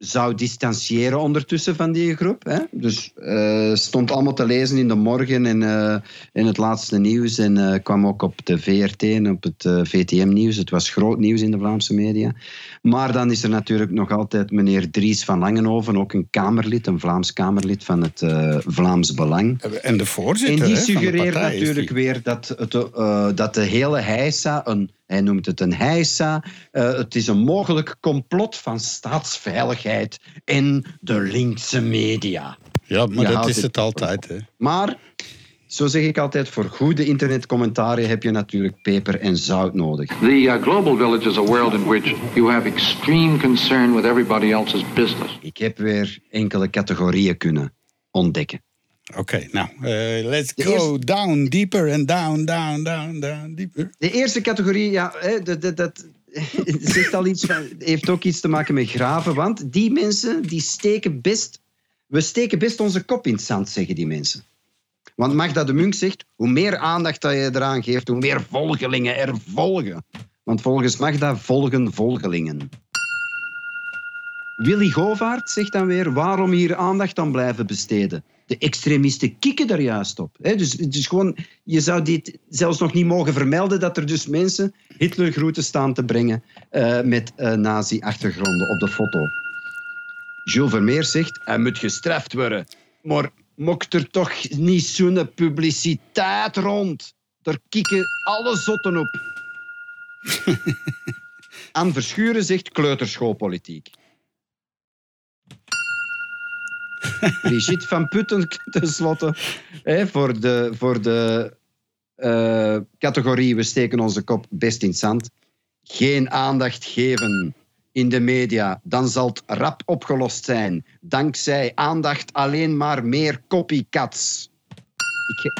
zou distancieren ondertussen van die groep. Hè? Dus eh, stond allemaal te lezen in de morgen en eh, in het laatste nieuws. En eh, kwam ook op de VRT en op het VTM-nieuws. Het was groot nieuws in de Vlaamse media. Maar dan is er natuurlijk nog altijd meneer Dries van Langenhoven, ook een Kamerlid, een Vlaams Kamerlid van het Vlaams Belang. En de voorzitter En die suggereert natuurlijk die. weer dat, het, dat de hele heisa, een, hij noemt het een heisa, eh, het is een mogelijk complot van staatsveiligheid en de linkse media. Ja, maar Je dat is het- het altijd. Hè. Maar, zo zeg ik altijd, voor goede internetcommentaren heb je natuurlijk peper en zout nodig. The uh, global village is a world in which you have extreme concern with everybody else's business. Ik heb weer enkele categorieën kunnen ontdekken. Oké, nou, eh, let's go eerste- down, deeper and down, down, down, down, deeper. De eerste categorie, ja, dat, dat, dat zegt al iets van, heeft ook iets te maken met graven. Want die mensen die steken best. We steken best onze kop in het zand, zeggen die mensen. Want Magda de Munk zegt: hoe meer aandacht dat je eraan geeft, hoe meer volgelingen er volgen. Want volgens Magda volgen volgelingen. Willy Govaert zegt dan weer: waarom hier aandacht aan blijven besteden? De extremisten kikken daar juist op. Hè, dus het is gewoon, je zou dit zelfs nog niet mogen vermelden dat er dus mensen Hitlergroeten staan te brengen eh, met eh, nazi-achtergronden op de foto. Jules Vermeer zegt: hij moet gestraft worden. Maar mocht er toch niet zo'n publiciteit rond? Daar kikken alle zotten op. (laughs) Anne Verschuren zegt kleuterschoolpolitiek. Brigitte van Putten, (laughs) tenslotte, voor de, voor de eh, categorie We steken onze kop best in zand. Geen aandacht geven in de media, dan zal het rap opgelost zijn. Dankzij aandacht alleen maar meer copycats. Ik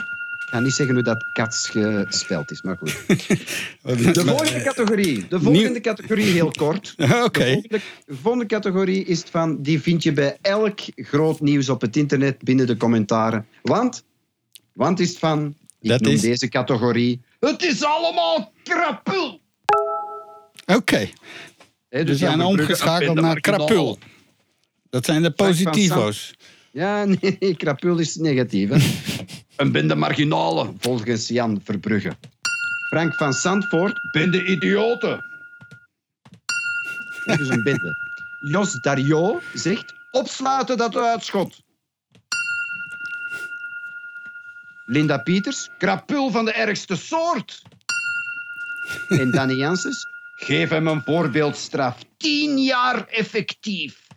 ik ga niet zeggen hoe dat cats gespeld is, maar goed. (laughs) De volgende categorie. De volgende categorie, heel kort. (laughs) Oké. De volgende, de volgende categorie is van, die vind je bij elk groot nieuws op het internet binnen de commentaren. Want, want is het van, ik Dat noem is- deze categorie, het is allemaal krapul. Oké, Hè, we zijn omgeschakeld een naar krapul. Dat zijn de positivo's. Ja, (laughs) nee, krapul is negatief. Hè? (laughs) een bende marginalen, volgens Jan Verbrugge. Frank van Zandvoort, bende idioten. Dat is een bende. Jos Dario zegt, opsluiten dat uitschot. Linda Pieters, krapul van de ergste soort. En Danny Janssens, geef hem een voorbeeldstraf. Tien jaar effectief.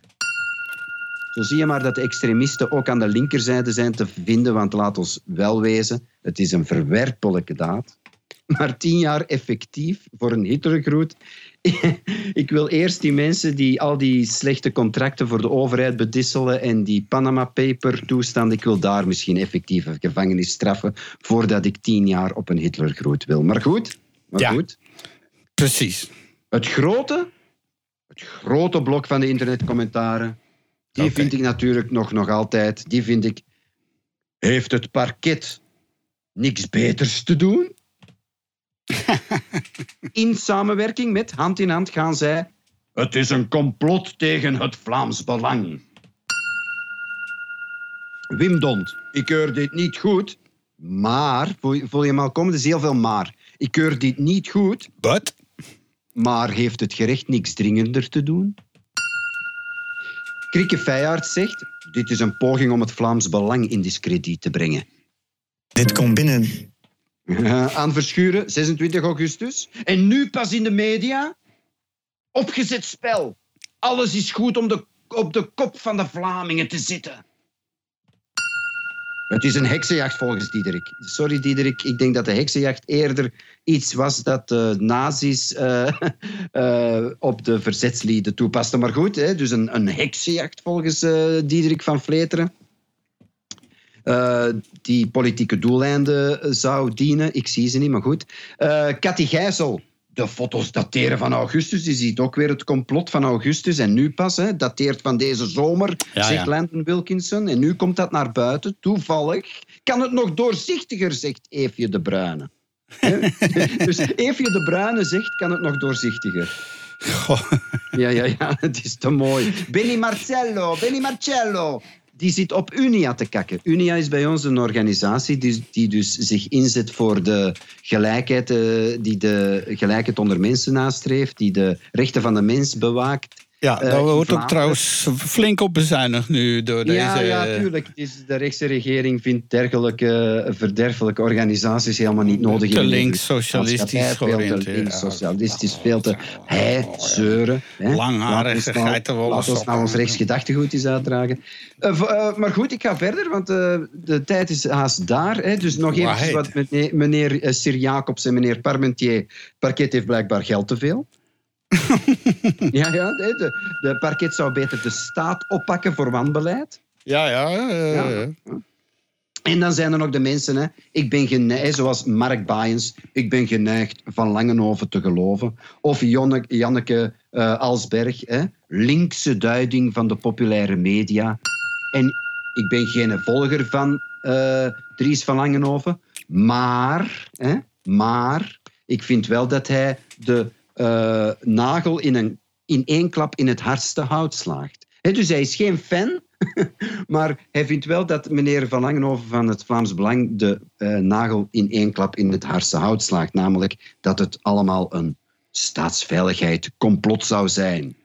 Zo zie je maar dat de extremisten ook aan de linkerzijde zijn te vinden, want laat ons wel wezen, het is een verwerpelijke daad. Maar tien jaar effectief voor een Hitlergroet. (laughs) Ik wil eerst die mensen die al die slechte contracten voor de overheid bedisselen en die Panama Paper toestand, ik wil daar misschien effectieve gevangenisstraffen voordat ik tien jaar op een Hitlergroet wil. Maar goed, maar Ja. goed. Precies. Het grote, het grote blok van de internetcommentaren Die vind ik natuurlijk nog, nog altijd. Die vind ik. Heeft het parket niks beters te doen? (laughs) in samenwerking met hand in hand gaan zij. Het is een complot tegen het Vlaams Belang. Wim Dont, ik keur dit niet goed, maar. Voel, voel je hem al komen? Er is heel veel maar. Ik keur dit niet goed. But? Maar heeft het gerecht niks dringender te doen? Krikke Feyard zegt: Dit is een poging om het Vlaams Belang in discrediet te brengen. Dit komt binnen. (laughs) Aan Verschuren, 26 augustus. En nu pas in de media? Opgezet spel. Alles is goed om de, op de kop van de Vlamingen te zitten. Het is een heksenjacht volgens Diederik. Sorry Diederik, ik denk dat de heksenjacht eerder iets was dat de nazi's eh, (laughs) eh, op de verzetslieden toepasten. Maar goed, hè, dus een, een heksenjacht volgens eh, Diederik van Vleteren. Die politieke doeleinden zou dienen. Ik zie ze niet, maar goed. Cathy Gijssel, de foto's dateren van augustus. Die ziet ook weer het complot van augustus. En nu pas, hè, dateert van deze zomer, Ja, zegt ja. Landon Wilkinson. En nu komt dat naar buiten, toevallig. Kan het nog doorzichtiger, zegt Eefje de Bruyne. Hè? (laughs) dus Eefje de Bruyne zegt, kan het nog doorzichtiger. Ja, ja, ja, (laughs) het is te mooi. Benny Marcello, Benny Marcello. Die zit op Unia te kakken. Unia is bij ons een organisatie die, die dus zich inzet voor de gelijkheid, eh, die de gelijkheid onder mensen nastreeft, die de rechten van de mens bewaakt. Ja, Eh, daar wordt ook trouwens flink op bezuinigd nu door deze... Ja, ja, tuurlijk. Is- de rechtse regering vindt dergelijke verderfelijke organisaties helemaal niet nodig. Te links, socialistisch georiënteerd, ja. socialistisch, veel te hij, zeuren. Langharige ons nou- ons nou ons rechtsgedachtegoed eens uitdragen. Eh, eh, maar goed, ik ga verder, want de tijd is haast daar. Hè. Dus nog even wat meneer, meneer Sir Jacobs en meneer Parmentier. Parket heeft blijkbaar geld te veel. Ja, ja, de, de, parket zou beter de staat oppakken voor wanbeleid. Ja, ja. eh, Ja. En dan zijn er nog de mensen, hè. ik ben geneigd, zoals Mark Baaiens, ik ben geneigd van Langenhoven te geloven. Of Jonne, Janneke eh, Alsberg, hè. linkse duiding van de populaire media. En ik ben geen volger van eh, Dries van Langenhoven, maar, hè, maar ik vind wel dat hij de eh, nagel in, een, in één klap in het hardste hout slaagt. Dus hij is geen fan, (laughs) maar hij vindt wel dat meneer Van Langenhoven van het Vlaams Belang de eh, nagel in één klap in het hardste hout slaagt. Namelijk dat het allemaal een staatsveiligheid complot zou zijn.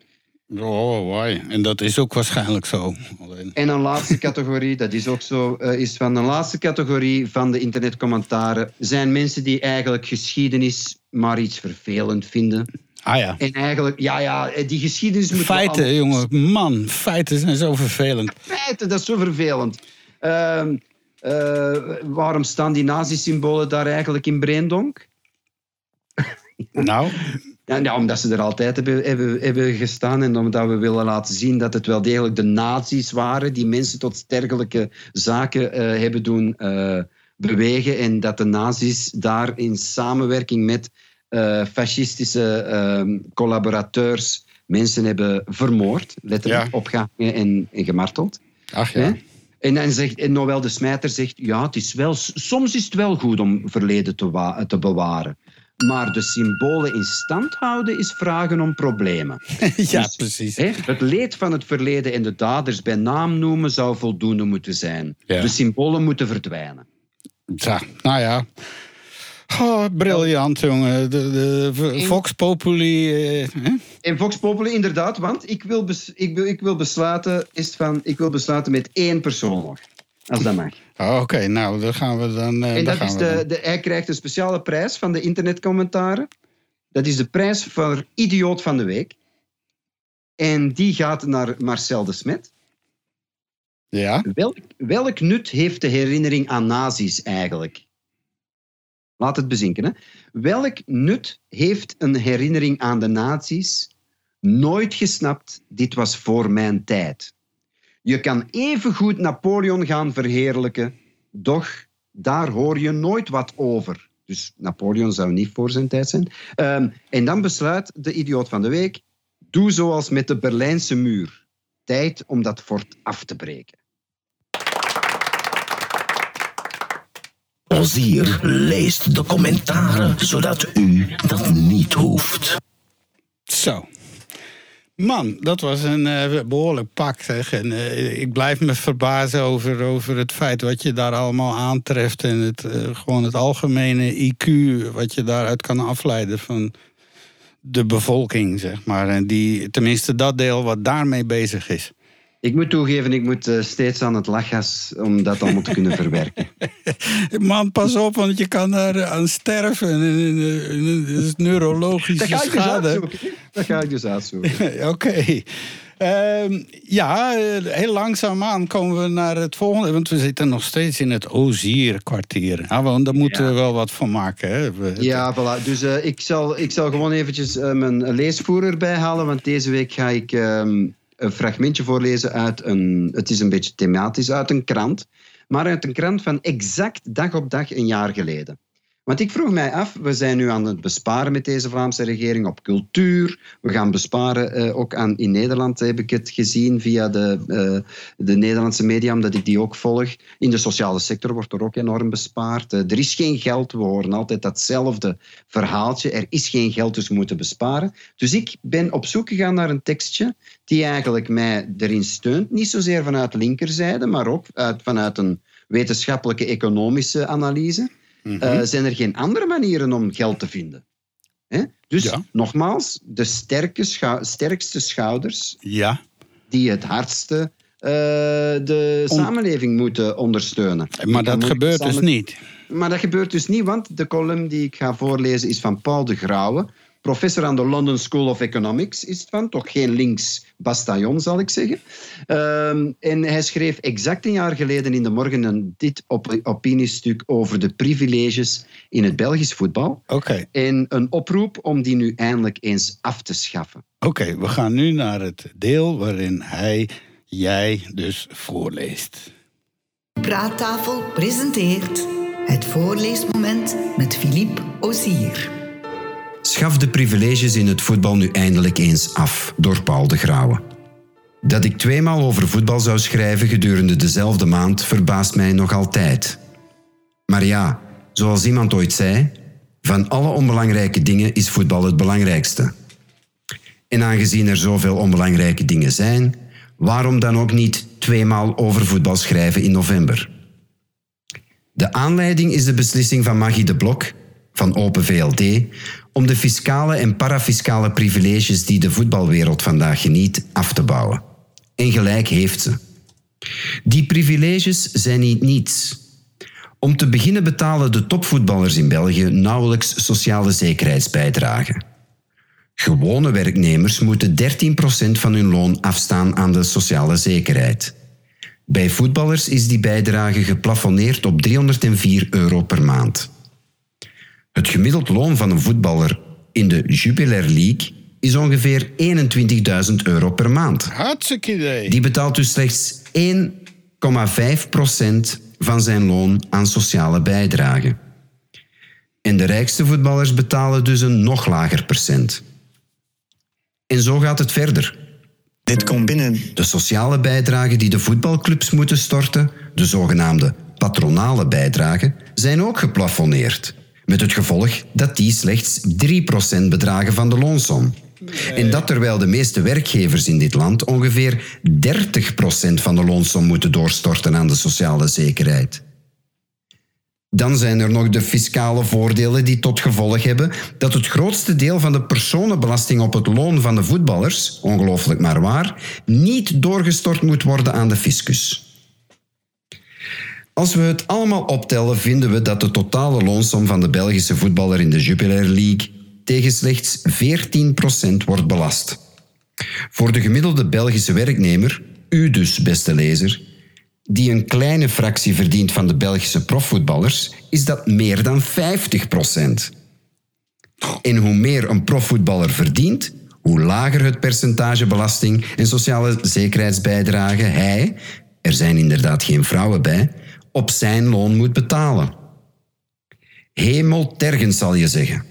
Oh, why. En dat is ook waarschijnlijk zo. Alleen- En een laatste categorie, dat is ook zo, eh, is van een laatste categorie van de internetcommentaren zijn mensen die eigenlijk geschiedenis maar iets vervelend vinden. Ah ja. En eigenlijk, ja, ja, die geschiedenis moet Feiten, jongen. Man, feiten zijn zo vervelend. feiten, dat is zo vervelend. Ehm, eh, waarom staan die nazi-symbolen daar eigenlijk in Breendonk? (laughs) Nou, Ja, ja, omdat ze er altijd hebben, hebben, hebben gestaan en omdat we willen laten zien dat het wel degelijk de nazi's waren die mensen tot stergelijke zaken eh, hebben doen eh, bewegen en dat de nazi's daar in samenwerking met eh, fascistische ehm, collaborateurs mensen hebben vermoord, letterlijk Ja. opgehangen en, en gemarteld. ach ja. En, dan zegt, en Noël de Smijter zegt, ja, het is wel, soms is het wel goed om verleden te, te bewaren. Maar de symbolen in stand houden is vragen om problemen. (laughs) ja, Dus, precies. hè, het leed van het verleden en de daders bij naam noemen zou voldoende moeten zijn. Ja. De symbolen moeten verdwijnen. Nou ja. Oh, briljant, jongen. De, de v- Vox Populi. eh? En Vox Populi, inderdaad, want ik wil, bes- ik wil, ik wil, besluiten, is van, ik wil besluiten met één persoon nog. Als dat mag. Oh, (laughs) Oké, nou, dan gaan we dan. eh, En dat is gaan de, de, hij krijgt een speciale prijs van de internetcommentaren. Dat is de prijs voor Idioot van de Week. En die gaat naar Marcel de Smet. Ja? Welk, nut heeft de herinnering aan nazi's eigenlijk? Laat het bezinken. Hè? Welk nut heeft een herinnering aan de nazi's? Nooit gesnapt, dit was voor mijn tijd. Je kan evengoed Napoleon gaan verheerlijken, doch daar hoor je nooit wat over. Dus Napoleon zou niet voor zijn tijd zijn. Ehm, en dan besluit de idioot van de week: doe zoals met de Berlijnse muur. tijd om dat fort af te breken. Ozier leest de commentaren, zodat u dat niet hoeft. Zo. Man, dat was een eh, behoorlijk pak. Zeg. En, eh, ik blijf me verbazen over, over het feit wat je daar allemaal aantreft. En het, eh, gewoon het algemene IQ, wat je daaruit kan afleiden van de bevolking, zeg maar. En die, tenminste dat deel wat daarmee bezig is. Ik moet toegeven, ik moet eh, steeds aan het lachgas om dat allemaal te kunnen verwerken. (laughs) Man, pas op, want je kan daar aan sterven. En, en, en, en, dat is neurologische Dat ga ik dus schade. uitzoeken. Dat ga ik dus uitzoeken. (laughs) Oké. Ehm, ja, eh, heel langzaamaan komen we naar het volgende. Want we zitten nog steeds in het Ozierkwartier. Ja, want daar moeten we wel wat van maken. Hè? We- Ja, voilà. Dus eh, ik, zal, ik zal gewoon eventjes eh, mijn leesvoer erbij halen. Want deze week ga ik ehm, een fragmentje voorlezen uit een... Het is een beetje thematisch, uit een krant. Maar uit een krant van exact dag op dag een jaar geleden. Want ik vroeg mij af, we zijn nu aan het besparen met deze Vlaamse regering op cultuur. We gaan besparen eh, ook aan, in Nederland, heb ik het gezien via de, eh, de Nederlandse media, omdat ik die ook volg. In de sociale sector wordt er ook enorm bespaard. Eh, er is geen geld, we horen altijd datzelfde verhaaltje. Er is geen geld, dus we moeten besparen. Dus ik ben op zoek gegaan naar een tekstje die eigenlijk mij erin steunt. Niet zozeer vanuit linkerzijde, maar ook uit, vanuit een wetenschappelijke economische analyse. Eh, zijn er geen andere manieren om geld te vinden? Hè? Dus nogmaals, de sterke schou- sterkste schouders Ja. die het hardste eh, de samenleving moeten ondersteunen. Maar dat gebeurt dus niet. Maar dat gebeurt dus niet, want de column die ik ga voorlezen is van Paul de Grauwe. Professor aan de London School of Economics is het van. Toch geen links bastion, zal ik zeggen. Ehm, en hij schreef exact een jaar geleden in de morgen een dit op opiniestuk over de privileges in het Belgisch voetbal. Oké. En een oproep om die nu eindelijk eens af te schaffen. Oké, we gaan nu naar het deel waarin hij, jij dus voorleest. Praattafel presenteert het voorleesmoment met Philippe Osier. Schaf de privileges in het voetbal nu eindelijk eens af, door Paul de Grauwe. Dat ik tweemaal over voetbal zou schrijven gedurende dezelfde maand verbaast mij nog altijd. Maar ja, zoals iemand ooit zei, van alle onbelangrijke dingen is voetbal het belangrijkste. En aangezien er zoveel onbelangrijke dingen zijn, waarom dan ook niet tweemaal over voetbal schrijven in november? De aanleiding is de beslissing van Maggie de Blok van Open VLD om de fiscale en parafiscale privileges die de voetbalwereld vandaag geniet af te bouwen. En gelijk heeft ze. Die privileges zijn niet niets. Om te beginnen betalen de topvoetballers in België nauwelijks sociale zekerheidsbijdragen. Gewone werknemers moeten 13% van hun loon afstaan aan de sociale zekerheid. Bij voetballers is die bijdrage geplafonneerd op 304 euro per maand. Het gemiddeld loon van een voetballer in de Jupiler League is ongeveer 21.000 euro per maand. Hartstikke idee. Die betaalt dus slechts 1,5% van zijn loon aan sociale bijdrage. En de rijkste voetballers betalen dus een nog lager percent. En zo gaat het verder. Dit komt binnen. De sociale bijdragen die de voetbalclubs moeten storten, de zogenaamde patronale bijdragen, zijn ook geplafonneerd. Met het gevolg dat die slechts 3% bedragen van de loonsom. En dat terwijl de meeste werkgevers in dit land ongeveer 30% van de loonsom moeten doorstorten aan de sociale zekerheid. Dan zijn er nog de fiscale voordelen die tot gevolg hebben dat het grootste deel van de personenbelasting op het loon van de voetballers, ongelooflijk maar waar, niet doorgestort moet worden aan de fiscus. Als we het allemaal optellen, vinden we dat de totale loonsom van de Belgische voetballer in de Jupiler League tegen slechts 14% wordt belast. Voor de gemiddelde Belgische werknemer, u dus, beste lezer, die een kleine fractie verdient van de Belgische profvoetballers, is dat meer dan 50%. En hoe meer een profvoetballer verdient, hoe lager het percentage belasting en sociale zekerheidsbijdrage hij, er zijn inderdaad geen vrouwen bij, op zijn loon moet betalen. Hemeltergend zal je zeggen.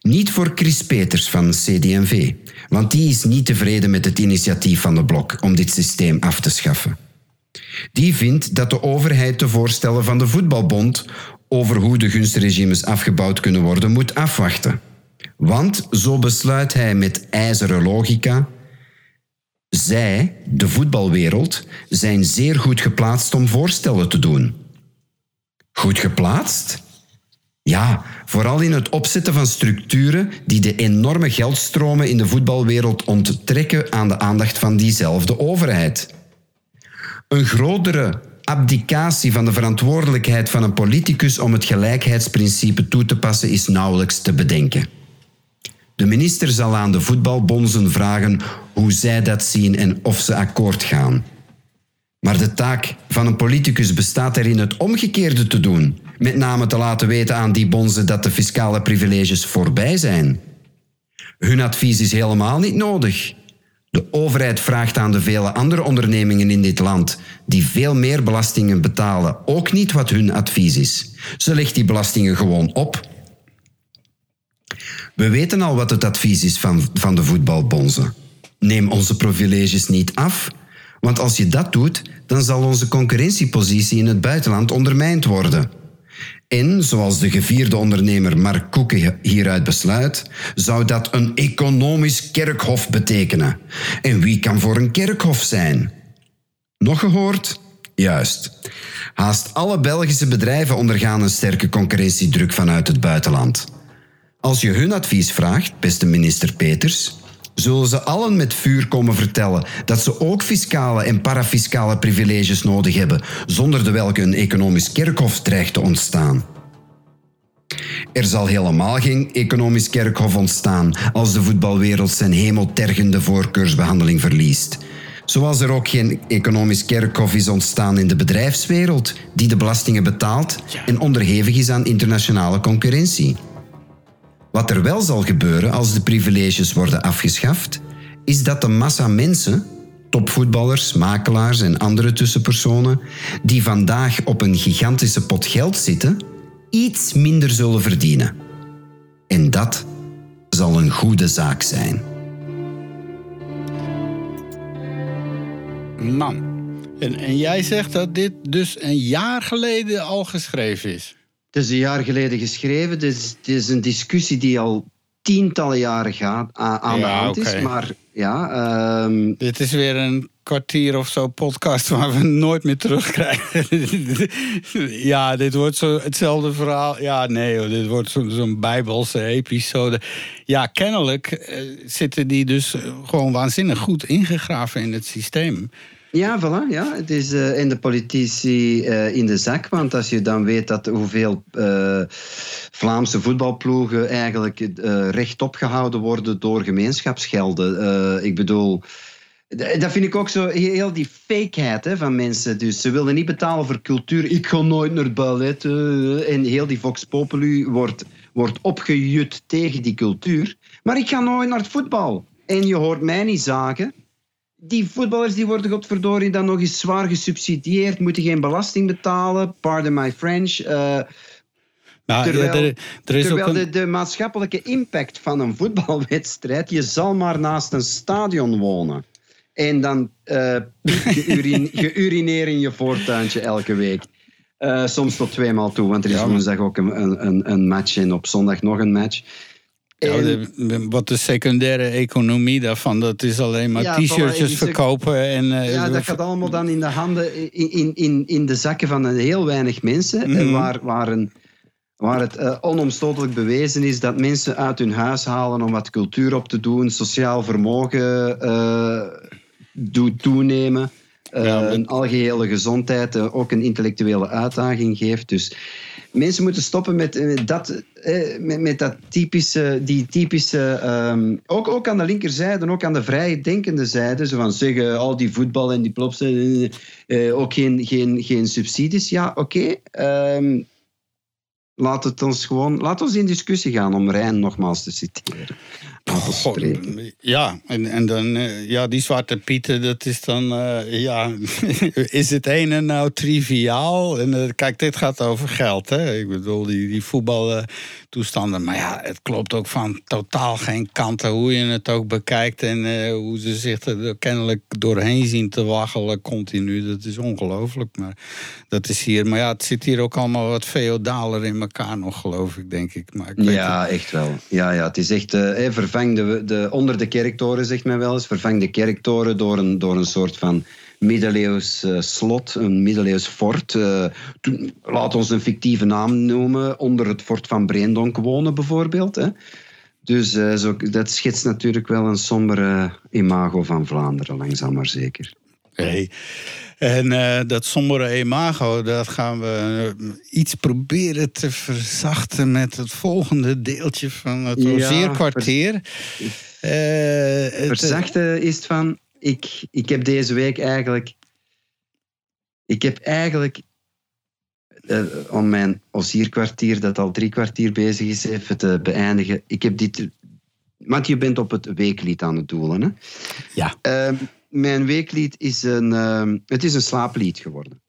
Niet voor Chris Peters van CD&V, want die is niet tevreden met het initiatief van de Blok om dit systeem af te schaffen. Die vindt dat de overheid de voorstellen van de Voetbalbond over hoe de gunstregimes afgebouwd kunnen worden moet afwachten. Want, zo besluit hij met ijzeren logica, zij, de voetbalwereld, zijn zeer goed geplaatst om voorstellen te doen. Goed geplaatst? Ja, vooral in het opzetten van structuren die de enorme geldstromen in de voetbalwereld onttrekken aan de aandacht van diezelfde overheid. Een grotere abdicatie van de verantwoordelijkheid van een politicus om het gelijkheidsprincipe toe te passen is nauwelijks te bedenken. De minister zal aan de voetbalbonzen vragen hoe zij dat zien en of ze akkoord gaan. Maar de taak van een politicus bestaat erin het omgekeerde te doen. Met name te laten weten aan die bonzen dat de fiscale privileges voorbij zijn. Hun advies is helemaal niet nodig. De overheid vraagt aan de vele andere ondernemingen in dit land die veel meer belastingen betalen ook niet wat hun advies is. Ze legt die belastingen gewoon op. We weten al wat het advies is van, van de voetbalbonzen. Neem onze privileges niet af, want als je dat doet, dan zal onze concurrentiepositie in het buitenland ondermijnd worden. En, zoals de gevierde ondernemer Mark Koeken hieruit besluit, zou dat een economisch kerkhof betekenen. En wie kan voor een kerkhof zijn? Nog gehoord? Juist. Haast alle Belgische bedrijven ondergaan een sterke concurrentiedruk vanuit het buitenland. Als je hun advies vraagt, beste minister Peters, zullen ze allen met vuur komen vertellen dat ze ook fiscale en parafiscale privileges nodig hebben, zonder de welke een economisch kerkhof dreigt te ontstaan. Er zal helemaal geen economisch kerkhof ontstaan als de voetbalwereld zijn hemeltergende voorkeursbehandeling verliest. Zoals er ook geen economisch kerkhof is ontstaan in de bedrijfswereld, die de belastingen betaalt en onderhevig is aan internationale concurrentie. Wat er wel zal gebeuren als de privileges worden afgeschaft, is dat de massa mensen, topvoetballers, makelaars en andere tussenpersonen, die vandaag op een gigantische pot geld zitten, iets minder zullen verdienen. En dat zal een goede zaak zijn. Man. En, en jij zegt dat dit dus een jaar geleden al geschreven is? Het is een jaar geleden geschreven. Het is, het is een discussie die al tientallen jaren gaat, aan de Ja, hand is. Maar ja, ehm, Dit is weer een kwartier of zo podcast waar we nooit meer terugkrijgen. (laughs) ja, dit wordt zo hetzelfde verhaal. Ja, nee, hoor, dit wordt zo- zo'n bijbelse episode. Ja, kennelijk eh, zitten die dus gewoon waanzinnig goed ingegraven in het systeem. Ja, voilà. Ja. Het is eh, in de politici eh, in de zak. Want als je dan weet dat hoeveel eh, Vlaamse voetbalploegen eigenlijk rechtop gehouden worden door gemeenschapsgelden. Ik bedoel, dat vind ik ook zo heel die fakeheid hè, van mensen. Dus ze willen niet betalen voor cultuur. Ik ga nooit naar het ballet. en heel die Vox Populi wordt, wordt opgejut tegen die cultuur. Maar ik ga nooit naar het voetbal. En je hoort mij niet zagen die voetballers die worden godverdorie dan nog eens zwaar gesubsidieerd, moeten geen belasting betalen, pardon my French. eh, Nou, terwijl ja, er, er is terwijl ook de, een... de maatschappelijke impact van een voetbalwedstrijd, je zal maar naast een stadion wonen. En dan eh geurine- geurineer (laughs) in je voortuintje elke week. Eh, soms tot twee maal toe, want er is woensdag ook een- een, een match en op zondag nog een match. Ja, de- wat de secundaire economie daarvan, dat is alleen maar Ja, t-shirtjes verkopen. En, eh, Ja, dat gaat allemaal dan in de handen, in, in, in, de zakken van een heel weinig mensen. Mhm. waar, waar, een, waar het eh, onomstotelijk bewezen is dat mensen uit hun huis halen om wat cultuur op te doen, sociaal vermogen doet toenemen. een algehele gezondheid ook een intellectuele uitdaging geeft. Dus mensen moeten stoppen met, eh, dat, eh, met, dat typische, die typische, ehm, ook, ook aan de linkerzijde, ook aan de vrij denkende zijde, zo van zeggen, al die voetbal en die plops, eh, eh, ook geen, geen, geen subsidies. Ja, oké. ehm, laat het ons gewoon, laat ons in discussie gaan om Rijn nogmaals te citeren. Ja, en, en dan, eh, ja, die zwarte pieten, dat is dan, eh, ja, (laughs) is het ene nou triviaal? En eh, kijk, dit gaat over geld, hè? Ik bedoel, die, die voetbaltoestanden. Maar ja, het klopt ook van totaal geen kanten, hoe je het ook bekijkt. En hoe ze zich er kennelijk doorheen zien te waggelen continu. Dat is ongelooflijk. Maar dat is hier, maar ja, het zit hier ook allemaal wat feodaler in elkaar nog, geloof ik, denk ik. Maar ik weet Ja, echt wel. Ja, ja, het is echt, eh, vervang de, de, onder de kerktoren, zegt men wel eens, vervang de kerktoren door een, door een soort van middeleeuws eh, slot, een middeleeuws fort. Eh, toen, laat ons een fictieve naam noemen, onder het fort van Breendonk wonen bijvoorbeeld. Hè. Dus eh, zo, dat schetst natuurlijk wel een sombere imago van Vlaanderen, langzaam maar zeker. Hey. En eh, dat sombere imago, dat gaan we eh, iets proberen te verzachten met het volgende deeltje van het Ja, Ozierkwartier. Eh, het- Verzachte is het van, ik, ik heb deze week eigenlijk, ik heb eigenlijk om mijn Ozierkwartier, dat al drie kwartier bezig is, even te beëindigen. Ik heb dit, want je bent op het weeklied aan het doelen, hè? Ja. Mijn weeklied is een, ehm, het is een slaaplied geworden.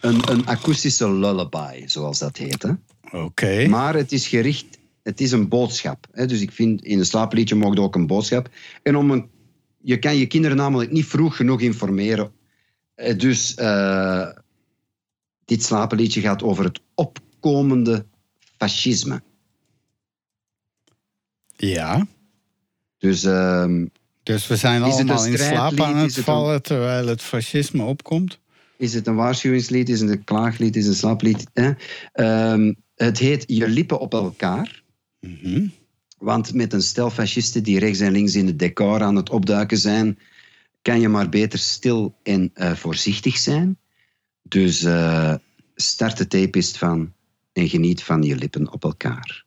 Een, een akoestische lullaby, zoals dat heet. hè. Oké. Maar het is gericht, het is een boodschap. Hè? Dus ik vind in een slaapliedje mag ook een boodschap. En om een, je kan je kinderen namelijk niet vroeg genoeg informeren. Eh, Dus eh, dit slapenliedje gaat over het opkomende fascisme. Ja. Dus, ehm, dus we zijn allemaal in slaap aan het een- vallen terwijl het fascisme opkomt. Is het een waarschuwingslied? Is het een klaaglied? Is het een slaaplied? Hè? Ehm, het heet Je lippen op elkaar. Mhm. Want met een stel fascisten die rechts en links in het decor aan het opduiken zijn, kan je maar beter stil en eh, voorzichtig zijn. Dus eh, start de tapist van en geniet van je lippen op elkaar.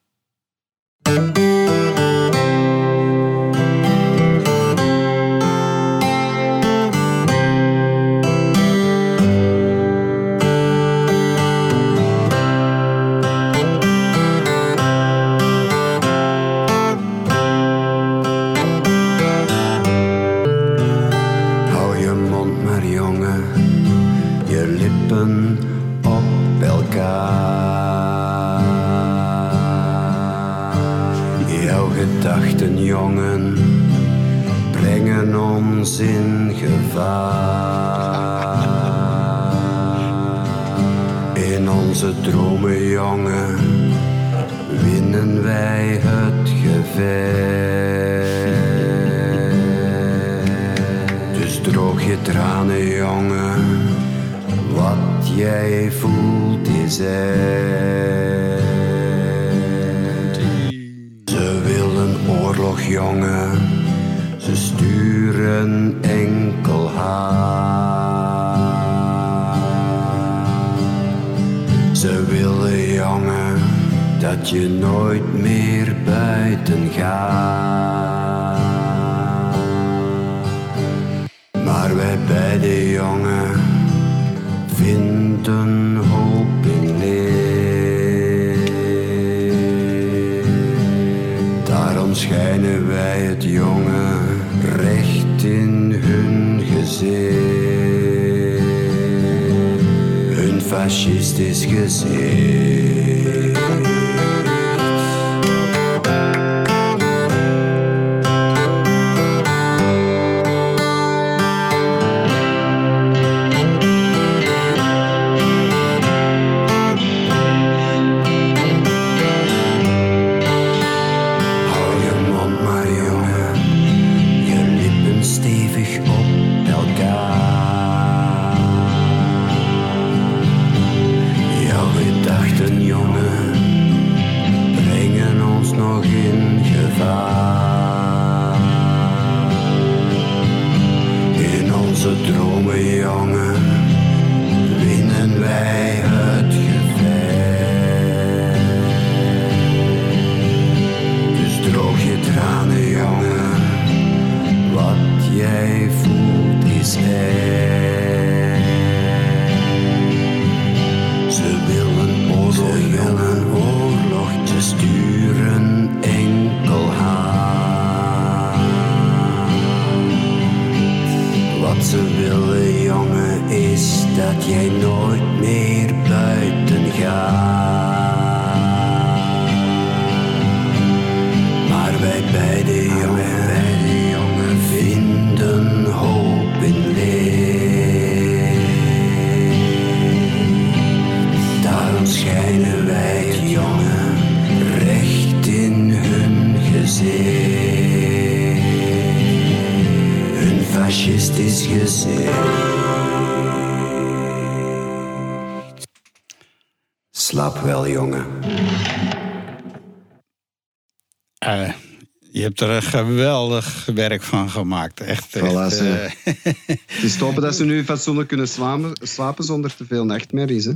Hebt er een geweldig werk van gemaakt. Echt. echt, Voilà, ze. eh, Het is dat ze nu fatsoenlijk kunnen slapen, slapen zonder te veel nachtmerries. Hè?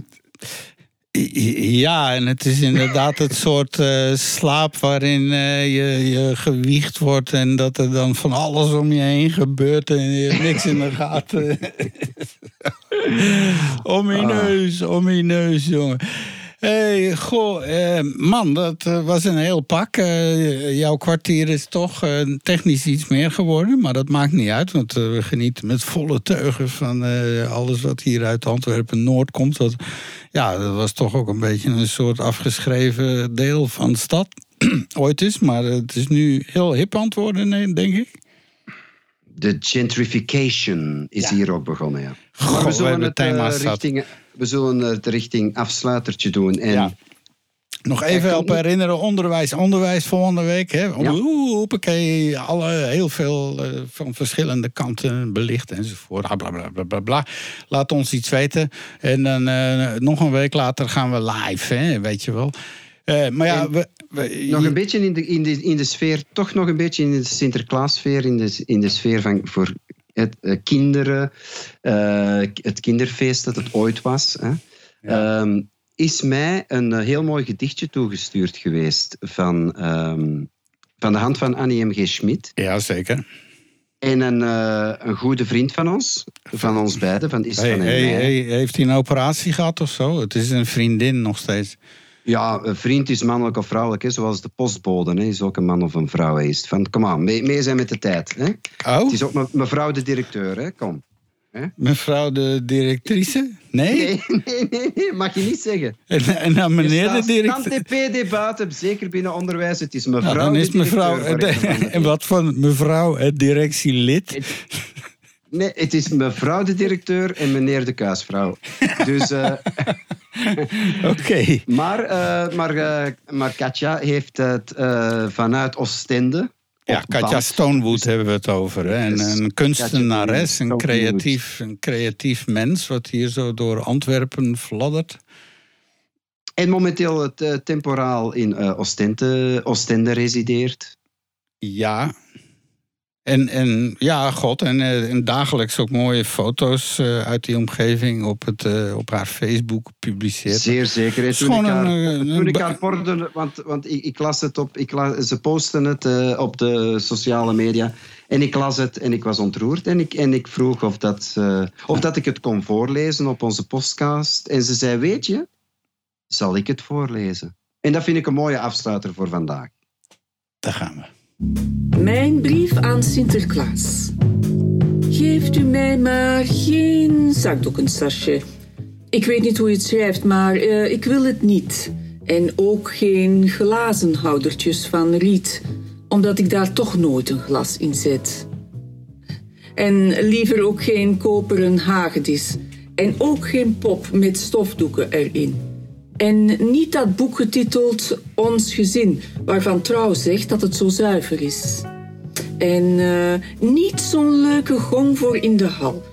Ja, en het is inderdaad het soort eh, slaap waarin eh, je, je gewiegd wordt en dat er dan van alles om je heen gebeurt en je niks in de gaten. (laughs) om je neus, om je neus, jongen. Hey, goh, eh, man, dat eh, was een heel pak. Eh, jouw kwartier is toch technisch iets meer geworden, maar dat maakt niet uit, want we genieten met volle teugen van eh, alles wat hier uit Antwerpen-Noord komt. Dat, ja, dat was toch ook een beetje een soort afgeschreven deel van de stad. (clears throat) Ooit is, maar het is nu heel hip aan het worden, nee, denk ik. De gentrification is hier ook begonnen, ja. Goh, maar we zullen, het, thema's zat. We zullen het richting afsluitertje doen. En Nog even helpen herinneren, onderwijs, onderwijs volgende week. Hè? Ja. Oeh, hoppakee, alle, heel veel eh, van verschillende kanten belicht enzovoort. Bla, bla, bla, bla, bla. Laat ons iets weten. En dan eh, nog een week later gaan we live, hè? weet je wel. Eh, maar ja, we, we- nog een beetje in de, in, de, in de sfeer, toch nog een beetje in de Sinterklaassfeer, in de, in de sfeer van voor het, eh, kinderen, eh, het kinderfeest dat het ooit was. Hè. Ehm, is mij een eh, heel mooi gedichtje toegestuurd geweest van, ehm, van de hand van Annie M.G. Schmid. Ja, zeker. En een, een goede vriend van ons, van ons beiden, van Is Hey, van en hey, heeft hij een operatie gehad of zo? Het is een vriendin nog steeds. Ja, een vriend is mannelijk of vrouwelijk, hè, zoals de postbode hè, is ook een man of een vrouw. Is van, kom aan, mee, mee zijn met de tijd. Hè. Oh? Het is ook me- mevrouw de directeur, hè, kom. Hè? Mevrouw de directrice? Nee? Nee, (laughs) nee, nee, nee, mag je niet zeggen. En, en dan meneer de directeur? directeur. TP-debat, zeker binnen onderwijs. Het is mevrouw Nou, dan is (laughs) de mevrouw. de- En wat van mevrouw het directielid? Nee, het is mevrouw de directeur en meneer de kuisvrouw. Dus, eh, (laughs) Oké. maar, eh, maar, eh, maar Katja heeft het vanuit Oostende. Ja, Katja Stonewood hebben we het over. Hè? En Yes. een kunstenares, een creatief, een creatief mens... wat hier zo door Antwerpen fladdert. En momenteel het temporaal in Oostende, Oostende resideert. Ja. En, en ja, god, en, eh, en dagelijks ook mooie foto's eh, uit die omgeving op, het, eh, op haar Facebook publiceert. Zeer zeker. En Het is toen gewoon ik haar, een, toen ik een- haar porde, want, want ik, ik las het op, ik las, ze posten het op de sociale media. En ik las het en ik was ontroerd. En ik, en ik vroeg of dat, of dat ik het kon voorlezen op onze podcast. En ze zei, weet je, zal ik het voorlezen? En dat vind ik een mooie afsluiter voor vandaag. Daar gaan we. Mijn brief aan Sinterklaas. Geeft u mij maar geen zakdoekensasje. Ik weet niet hoe je het schrijft, maar eh, ik wil het niet. En ook geen glazenhoudertjes van riet, omdat ik daar toch nooit een glas in zet. En liever ook geen koperen hagedis. En ook geen pop met stofdoeken erin. En niet dat boek getiteld Ons Gezin, waarvan Trouw zegt dat het zo zuiver is. En eh, niet zo'n leuke gong voor in de hal.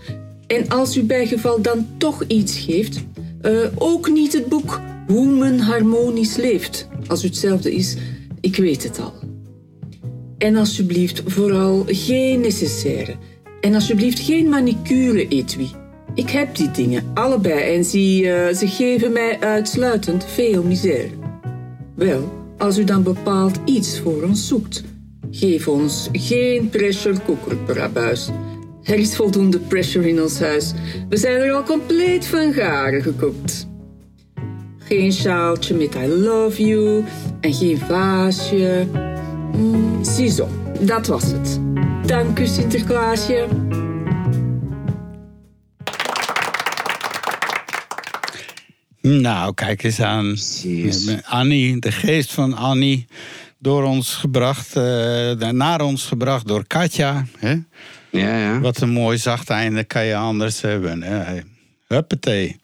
En als u bij geval dan toch iets geeft, eh, ook niet het boek Hoe men harmonisch leeft. Als u hetzelfde is, ik weet het al. En alsjeblieft vooral geen necessaire. En alsjeblieft geen manicure-etui. Ik heb die dingen, allebei, en zie, eh, ze geven mij uitsluitend veel misère. Wel, als u dan bepaald iets voor ons zoekt, geef ons geen pressure cooker per abuis. Er is voldoende pressure in ons huis. We zijn er al compleet van garen gekookt. Geen sjaaltje met I love you en geen vaasje. Mm, ziezo, dat was het. Dank u, Sinterklaasje. Nou, kijk eens aan. Annie, de geest van Annie, door ons gebracht, eh, naar ons gebracht door Katja. Hè? Ja, ja. Wat een mooi zacht einde kan je anders hebben. Hè? Huppatee.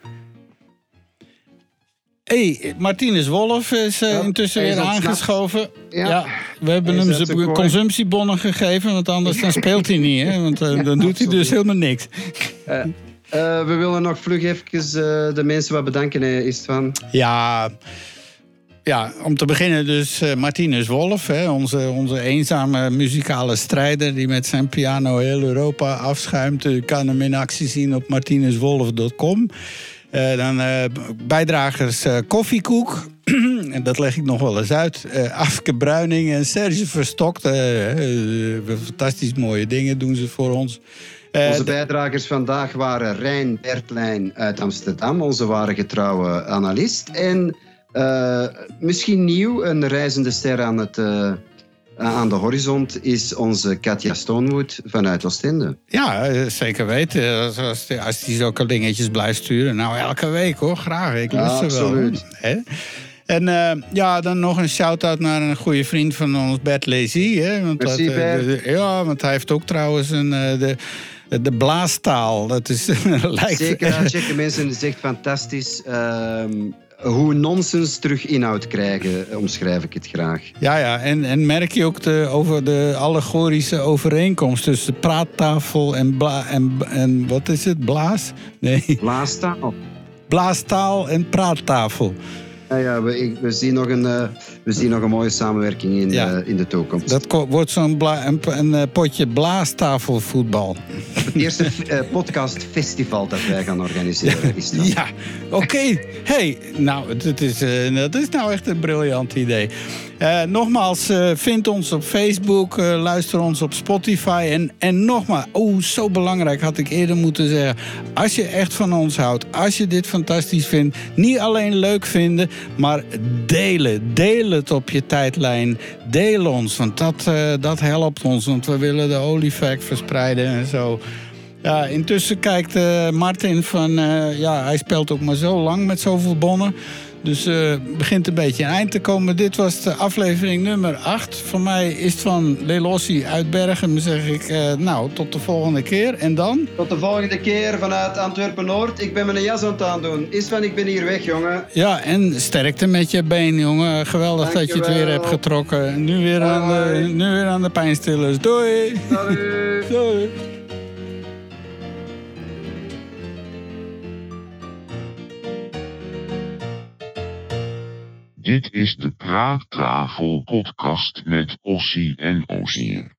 hey, Martinez Wolf is eh, intussen weer aangeschoven. Ja. we hebben hem zijn consumptiebonnen gegeven, want anders dan speelt hij niet. Hè? Want eh, dan doet hij dus helemaal niks. Eh, we willen nog vlug even eh, de mensen wat bedanken, is het van. Ja, ja, om te beginnen dus eh, Martinus Wolf, hè, onze, onze eenzame muzikale strijder... die met zijn piano heel Europa afschuimt. U kan hem in actie zien op martinuswolf.com. Dan bijdragers Koffiekoek. (clears throat) en dat leg ik nog wel eens uit. Afke Bruining en Serge Verstokt. fantastisch mooie dingen doen ze voor ons. Eh, Onze bijdragers vandaag waren Rijn Bertlijn uit Amsterdam, onze ware getrouwe analist. En eh, misschien nieuw, een reizende ster aan, het, eh, aan de horizon is onze Katja Stonewood vanuit Oostende. Ja, zeker weten. Als, als, die- zulke dingetjes blijft sturen. Nou, elke week hoor, graag. Ik Ja, lust er wel. absoluut. En ja, dan nog een shout-out naar een goede vriend van ons, Bert Lazy. Hè? Want Merci, dat, Bert. de- de- ja, want hij heeft ook trouwens een, de, de blaastaal. Dat is, (laughs) lijkt, Zeker uitchecken, mensen. Het is echt fantastisch. Ehm, hoe nonsens terug inhoud krijgen, eh, omschrijf ik het graag. Ja, ja. En, en merk je ook de, over de allegorische overeenkomst tussen praattafel en, bla, en, en wat is het? Blaas? Nee. Blaastaal. Blaastaal en praattafel. Ja, ja, we, ik- we, zien nog een, eh, we zien nog een mooie samenwerking in, Ja. eh, in de toekomst. Dat wordt zo'n een, een eh, potje blaastafelvoetbal. Het eerste podcastfestival dat wij gaan organiseren (laughs) is dat. Ja, oké. Hey, nou, dat is, dat is nou echt een briljant idee. Eh, nogmaals, eh, vind ons op Facebook, eh, luister ons op Spotify. En, en nogmaals, oh, zo belangrijk had ik eerder moeten zeggen. Als je echt van ons houdt, als je dit fantastisch vindt, niet alleen leuk vinden, maar delen. Deel het op je tijdlijn. Deel ons, want dat, dat helpt ons. Want we willen de oliefact verspreiden en zo. Ja, intussen kijkt Martin van... ja, hij speelt ook maar zo lang met zoveel bonnen. Dus het begint een beetje een eind te komen. Dit was de aflevering nummer 8. Voor mij is het van Lelossi uit Bergen. Zeg ik, eh, nou, tot de volgende keer. En dan? Tot de volgende keer vanuit Antwerpen-Noord. Ik ben mijn jas aan het aandoen. Is van, ik ben hier weg, jongen. Ja, en sterkte met je been, jongen. Geweldig dat je het weer hebt getrokken. Nu weer, aan de, nu weer aan de pijnstillers. Doei! (laughs) Doei! Dit is de Praattafel podcast met Ossie en Ozier.